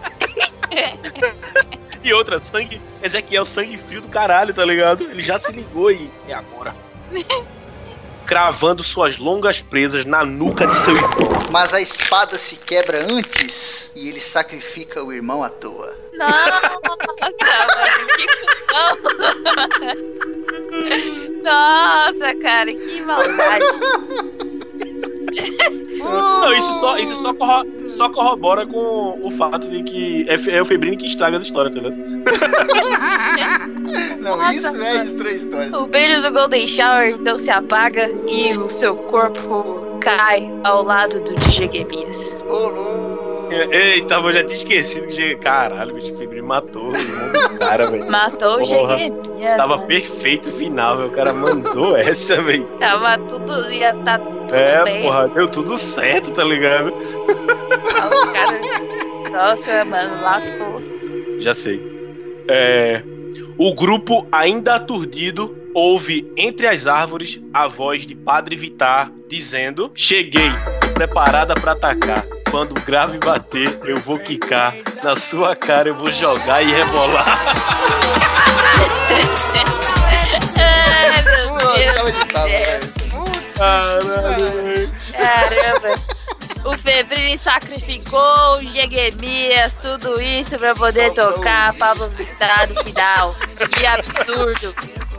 e outra, sangue. Ezequiel, sangue frio do caralho, tá ligado? Ele já se ligou e. É agora. [laughs] Cravando suas longas presas na nuca de seu irmão. Mas a espada se quebra antes e ele sacrifica o irmão à toa. Nossa, mano, que cuzão. [laughs] Nossa, cara, que maldade. [laughs] Não, isso só, isso só, corro- só corrobora com o fato de que é, é o Febrino que estraga essa história, tá ligado? [laughs] Não, Nossa, isso é estranha história. O brilho do Golden Shower então se apaga e o seu corpo cai ao lado do de Jeguemias. Ô, louco. Eita, eu já tinha esquecido que. chega- Caralho, bicho, o Febrino matou o irmão do cara, velho. Matou o Porra. Jeguemias. Tava mano. perfeito o final, velho. O cara mandou [laughs] essa, velho. Tava tudo, ia tá tudo É, bem. porra, deu tudo certo, tá ligado? O cara... Nossa, mano, lascou. Já sei. É, o grupo, ainda aturdido, ouve entre as árvores a voz de Padre Vitar dizendo: Cheguei, tô preparada pra atacar. Quando o grave bater, eu vou quicar. Na sua cara eu vou jogar e rebolar. Ai, [laughs] meu Pô, Deus Caralho. Caramba. O Febrini sacrificou o Jeguemias, tudo isso pra poder Sobrou. tocar Pablo Vittar no final. Que absurdo.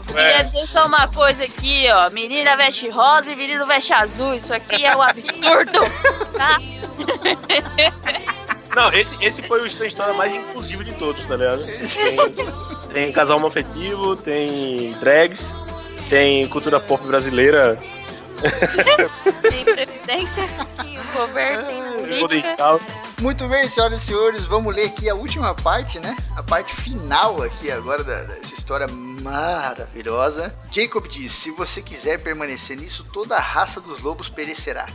Queria dizer só uma coisa aqui, ó. Menina veste rosa e menino veste azul. Isso aqui é um absurdo, tá? Não, esse, esse foi o Estranha História mais inclusivo de todos, tá ligado? Tem, tem casal homoafetivo, tem drags, tem cultura pop brasileira, Governo, política. Shower. Muito bem, senhoras e senhores, vamos ler aqui a última parte, né? A parte final aqui agora da- dessa história maravilhosa. Jacob diz: Se você quiser permanecer nisso, toda a raça dos lobos perecerá.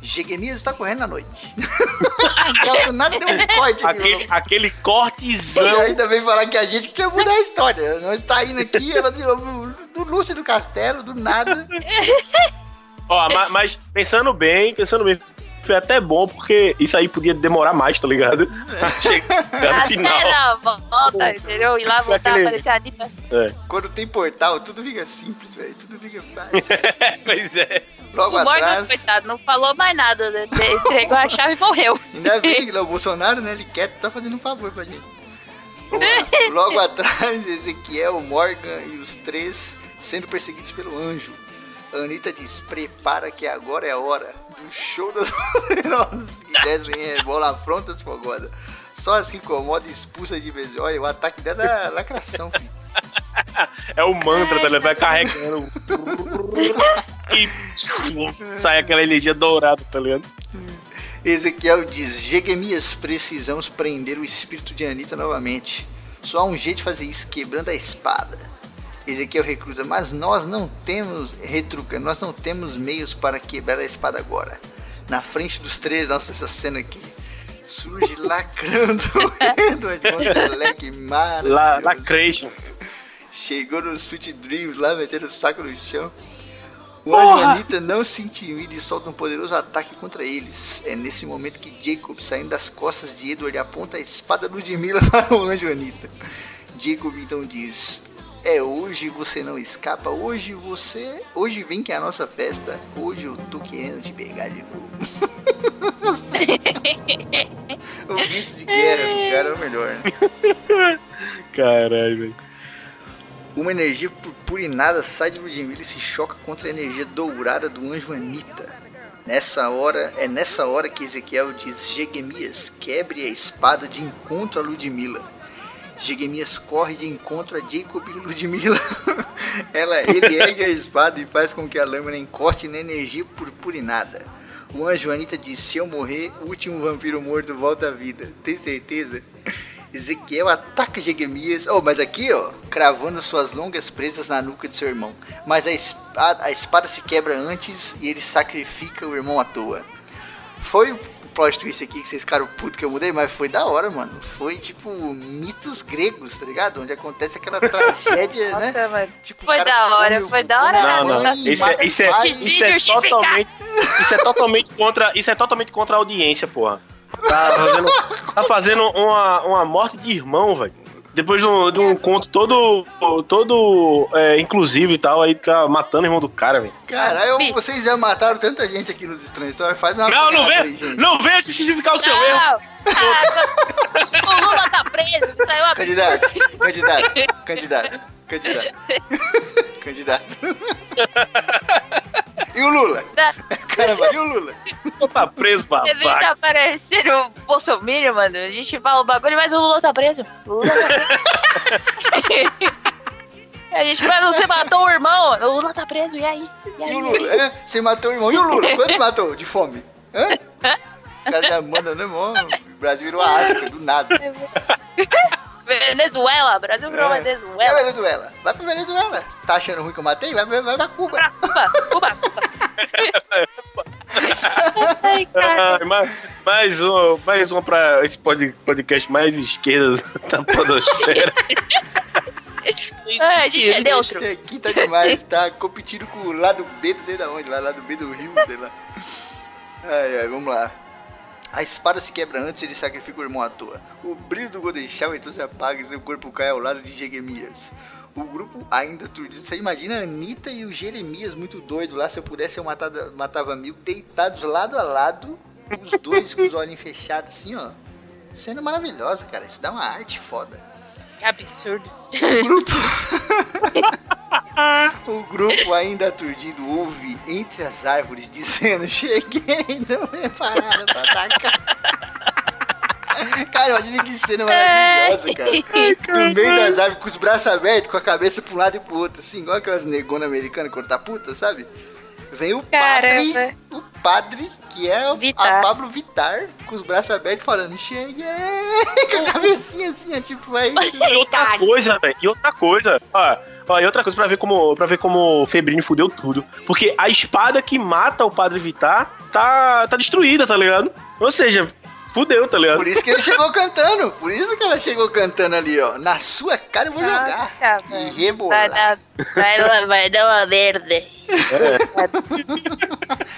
Jeguemias está correndo à noite. [laughs] Do nada deu um [laughs] corte aqui. Aquele, aquele E cortezão. ainda vem falar que a gente quer mudar a história. Nós está indo aqui, ela de novo do Lúcio do Castelo, do nada. [laughs] Ó, ma- mas, pensando bem, pensando bem, foi até bom, porque isso aí podia demorar mais, tá ligado? [laughs] Chegar no Até final. na volta, entendeu? E lá voltar Aquele- aparecer a Anitta. É. Quando tem portal, tudo fica simples, velho. Tudo fica fácil. [laughs] Pois é. Logo o Morgan, atrás. coitado, não falou mais nada, né? Entregou a chave e morreu. Ainda bem que lá, o Bolsonaro, né? Ele quer, tá fazendo um favor pra gente. [laughs] Logo atrás, Ezequiel, Morgan e os três sendo perseguidos pelo anjo. A Anitta diz: Prepara que agora é a hora do show das [laughs] poderosas que descem bola afrontas fogoda. Só as que incomodam e expulsa de vez. Olha, o ataque dela é lacração, filho. [laughs] É o mantra, tá ligado? Vai carregando. e sai aquela energia dourada, tá ligado? Ezequiel diz: Jeguemias, precisamos prender o espírito de Anitta novamente. Só há um jeito de fazer isso, quebrando a espada. Ezequiel recruta, mas nós não temos, retruca, nós não temos meios para quebrar a espada agora. na frente dos três, nossa, essa cena aqui. Surge [laughs] lacrando o Edward com um moleque maravilhoso. La, Lacration. Chegou no Sweet Dreams lá, metendo o saco no chão. O Anjo Anitta não se intimida e solta um poderoso ataque contra eles. É nesse momento que Jacob, saindo das costas de Edward, aponta a espada Ludmilla [laughs] para o Anjo Anitta. Jacob então diz: É hoje você não escapa, hoje você. Hoje vem que é a nossa festa, hoje eu tô querendo te pegar de novo. [laughs] o grito de guerra do cara é o melhor, né? Caralho, velho. Uma energia purpurinada sai de Ludmilla e se choca contra a energia dourada do anjo Anitta. Nessa hora, é nessa hora que Ezequiel diz: Jegemias, quebre a espada de encontro a Ludmilla. Jegemias corre de encontro a Jacob e Ludmilla. [laughs] Ela, ele ergue a espada e faz com que a lâmina encoste na energia purpurinada. O anjo Anitta diz: Se eu morrer, o último vampiro morto volta à vida. Tem certeza? Ezequiel ataca Jegemias. Oh, mas aqui, ó, cravando suas longas presas na nuca de seu irmão. Mas a espada, a espada se quebra antes e ele sacrifica o irmão à toa. Foi plot twist aqui que vocês ficaram puto que eu mudei, mas foi da hora, mano. Foi tipo mitos gregos, tá ligado? Onde acontece aquela [laughs] tragédia, né? Nossa, mano. Tipo, Foi da hora, foi da hora, Não, não. Isso é, isso é, isso é totalmente. Isso é totalmente contra. Isso é totalmente contra a audiência, porra. Tá fazendo, [laughs] tá fazendo uma, uma morte de irmão, velho. Depois de um, de um conto todo, todo é, inclusivo e tal, aí tá matando o irmão do cara, velho. Caralho, Bicho. vocês já mataram tanta gente aqui nos Estranhos Histórias. Faz uma Não, não vem, não venha justificar o seu Não! erro. Ah, o Lula tá preso, é uma [laughs] Candidato, candidato, candidato, [laughs] candidato, candidato. [laughs] E o Lula? [laughs] Caramba, e o Lula? Não tá preso, Você vem babaca. tá parecendo o Bolsonaro, mano. A gente fala o bagulho, mas o Lula tá preso. O Lula tá preso. [laughs] A gente fala, você matou o irmão, o Lula tá preso, e aí? E aí? E o Lula? Hã? Você matou o irmão. E o Lula? Quantos [laughs] matou de fome? Hã? O cara já manda, né, irmão? O Brasil virou a África, do nada. Venezuela, Brasil virou É. E a Venezuela. Venezuela? Vai pra Venezuela. Tá achando ruim que eu matei? Vai, vai, vai pra Cuba. Pra Cuba, Cuba, Cuba. [laughs] Ai, cara. Ah, mais, mais, um, mais uma pra esse pod- podcast mais esquerda da podosfera. [laughs] Ah, a gente é neutro. Esse aqui tá demais, tá competindo com o lado B, não sei da onde, lá, lado B do Rio, sei lá. Ai, ai, vamos lá. A espada se quebra antes ele sacrifica o irmão à toa. O brilho do Golden Shower então se apaga e seu corpo cai ao lado de Jeremias. O grupo ainda turdido. Você imagina a Anitta e o Jeremias muito doido lá. Se eu pudesse, eu matava, matava mil deitados lado a lado. Os dois com os olhinhos fechados, assim, ó. Cena maravilhosa, cara. Isso dá uma arte foda. Que absurdo. O grupo. [laughs] o grupo ainda aturdido ouve entre as árvores dizendo: Cheguei, não prepararam atacar. [laughs] Cara, imagina que cena maravilhosa, cara. No meio das árvores, com os braços abertos, com a cabeça pra um lado e pro outro, assim, igual aquelas negonas americanas quando tá puta, sabe? Vem o padre, Caramba. o padre, que é o- Vittar. a Pablo Vittar, com os braços abertos, falando: Cheguei, [laughs] com a cabecinha assim, ó, tipo, é isso. E outra coisa, velho. E outra coisa. Ó, ó, e outra coisa pra ver como, pra ver como o Febrini fudeu tudo. Porque a espada que mata o Padre Vitar tá, tá destruída, tá ligado? Ou seja, fudeu, tá ligado? Por isso que ele chegou cantando. Por isso que ela chegou cantando ali, ó. Na sua cara eu vou jogar. Nossa, E velho. Vai rebolar. dar, vai, dar- vai dar uma merda.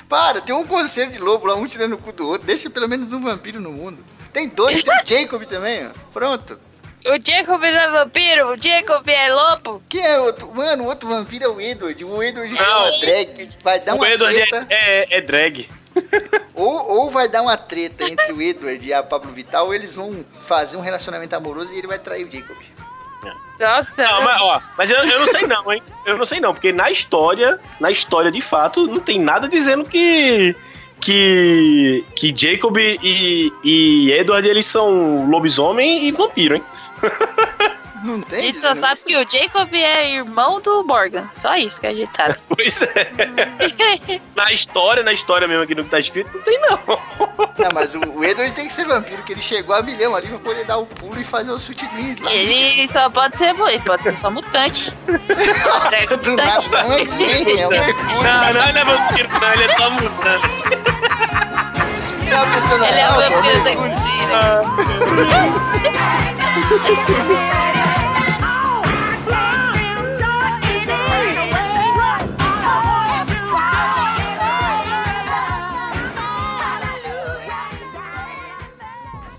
Para, tem um conselho de lobo lá, um tirando o cu do outro. Deixa pelo menos um vampiro no mundo. Tem dois, tem o Jacob também, ó. Pronto. O Jacob é vampiro, o Jacob é lobo. Quem é outro? Mano, o outro vampiro é o Edward. O Edward é Não. uma drag. Vai dar O uma Edward treta. é, é, é drag. [laughs] Ou, ou vai dar uma treta entre o Edward e a Pablo Vittal, ou eles vão fazer um relacionamento amoroso e ele vai trair o Jacob. Nossa. Não, mas, ó, mas eu, eu não sei não, hein? Eu não sei não, porque na história, na história de fato, não tem nada dizendo que que que Jacob e, e Edward eles são lobisomem e vampiro, hein? Não A tem? gente só sabe que o Jacob é irmão do Morgan. Só isso que a gente sabe. [laughs] Pois é. [laughs] Na história, na história mesmo aqui no que tá escrito, não tem não. Não, mas o, o Edward tem que ser vampiro, que ele chegou a milhão ali pra poder dar o pulo e fazer o Sweet Dreams lá. Ele só pode ser, ele pode ser só mutante. [laughs] Nossa, do nada, é X-Men, é Mercúrio. Não, não, ele é vampiro, não, ele é só mutante. Ele é o Não, vampiro da Mercúrio.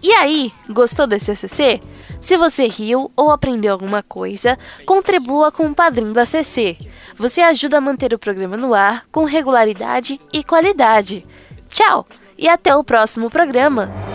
E aí, gostou desse ACC? Se você riu ou aprendeu alguma coisa, contribua com o padrinho do ACC. Você ajuda a manter o programa no ar com regularidade e qualidade. Tchau e até o próximo programa.